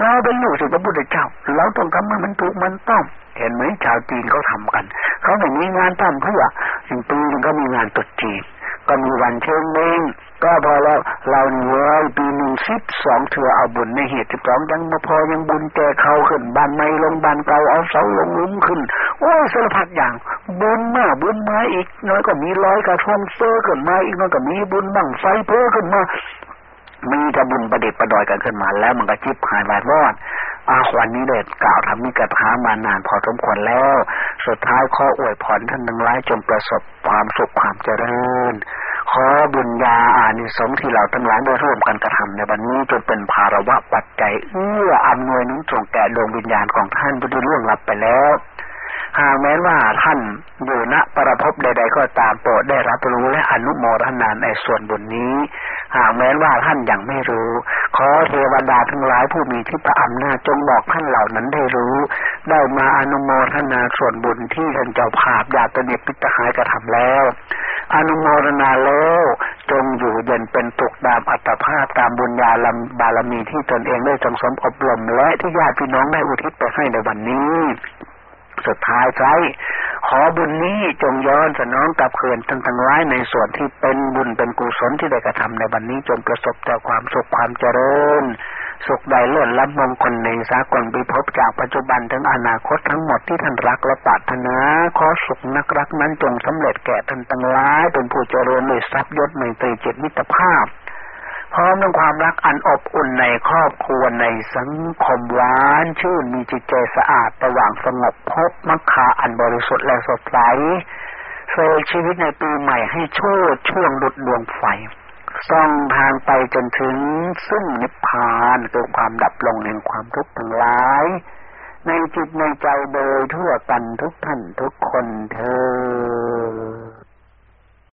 เราเป็นลูกศิษย์พระพุทธเจ้า เราต้องทำให้มันถูกมันต้อง เห็นไหมชาวจีนเขาทากัน เขาไม่มีงานทำเพื่อสิ่งปีนึงก็มีงานตุดจีนก็มีวันเชิงเม้ง ก็พอแล้วเราเว้ยปีหนึ่งสิบสองเถื่อเอาบุญในเหตุสิบสองยังมาพอยังบุญแก่เขาขึ้นบานไม่ลงบานเก่าเอาเสาลงลุ้มขึ้น โอ้ยสารพัดอย่าง บุญมาบุญมาอีกน้อยก็มีร้อยกระทงเซอร์ขึ้นมาอีกน้อยก็มีบุญบังไฟเพิ่มขึ้นมามีจะบุญประเด็ดประดอยกันขึ้นมาแล้วมันก็จิบหายวายรอดอาวันนี้เด็ดกล่าวทำมีกระทามานานพอสมควรแล้ว สุดท้ายข้ออวยพรท่านทั้งหลายจงประสบความสุขความเจริญ ขอบุญญาอานิสงส์ที่เราทั้งหลายได้ร่วมกันกระทำในวันนี้จนเป็นภาระวะปัจจัยเอื้ออำนวยนุนส่งแก่ดวงวิญญาณของท่านผู้ที่ล่วงลับไปแล้ว หากแม้ว่าท่านอยู่ณประพบใด ๆ ก็ตามโปรดได้รับรู้และอนุโมทนาในส่วนบุญนี้ หากแม้ว่าท่านยังไม่รู้ ขอเทวดาทั้งหลายผู้มีทิพย์อำนาจจงบอกท่านเหล่านั้นได้รู้ ได้มาอนุโมทนาส่วนบุญที่ท่านเจ้าภาพญาติเนปิตหายกระทำแล้ว อนุโมทนาแล้วจงอยู่เย็นเป็นตุกตามอัตภาพตามบุญญาลบารมีที่ตนเองได้จงสมอบรม และที่ญาติพี่น้องได้อุทิศไปให้ในวันนี้ สุดท้ายใจขอบุญนี้จงย้อนสนองกับเขื่อนทั้งทั้งร้ายในส่วนที่เป็นบุญเป็นกุศลที่ได้กระทำในวันนี้จงประสบแต่ความสุขความเจริญ สุขใดเลื่อนล้ำมงคลในสากลบิภพจากปัจจุบันถึงอนาคตทั้งหมดที่ท่านรักและปรารถนาขอสุขนักรักนั้นจงสำเร็จแก่ท่านทั้งหลายเป็นผู้เจริญด้วยทรัพย์ยศในตรีจิตมิตรภาพ พร้อมด้วยความรักอันอบอุ่นในครอบครัวในสังคมหวานชื่นมีจิตใจสะอาดระหว่างสงบพบมัคคาอันบริสุทธิ์และสดใสเซลชีวิตในปีใหม่ให้โชดช่วงดุดดวงไฟ ส่องทางไปจนถึงซึ่งนิพพานคือความดับลงแห่งความทุกข์ทั้งหลาย ในจิตในใจโดยทั่วกันทุกท่านทุกคนเธอ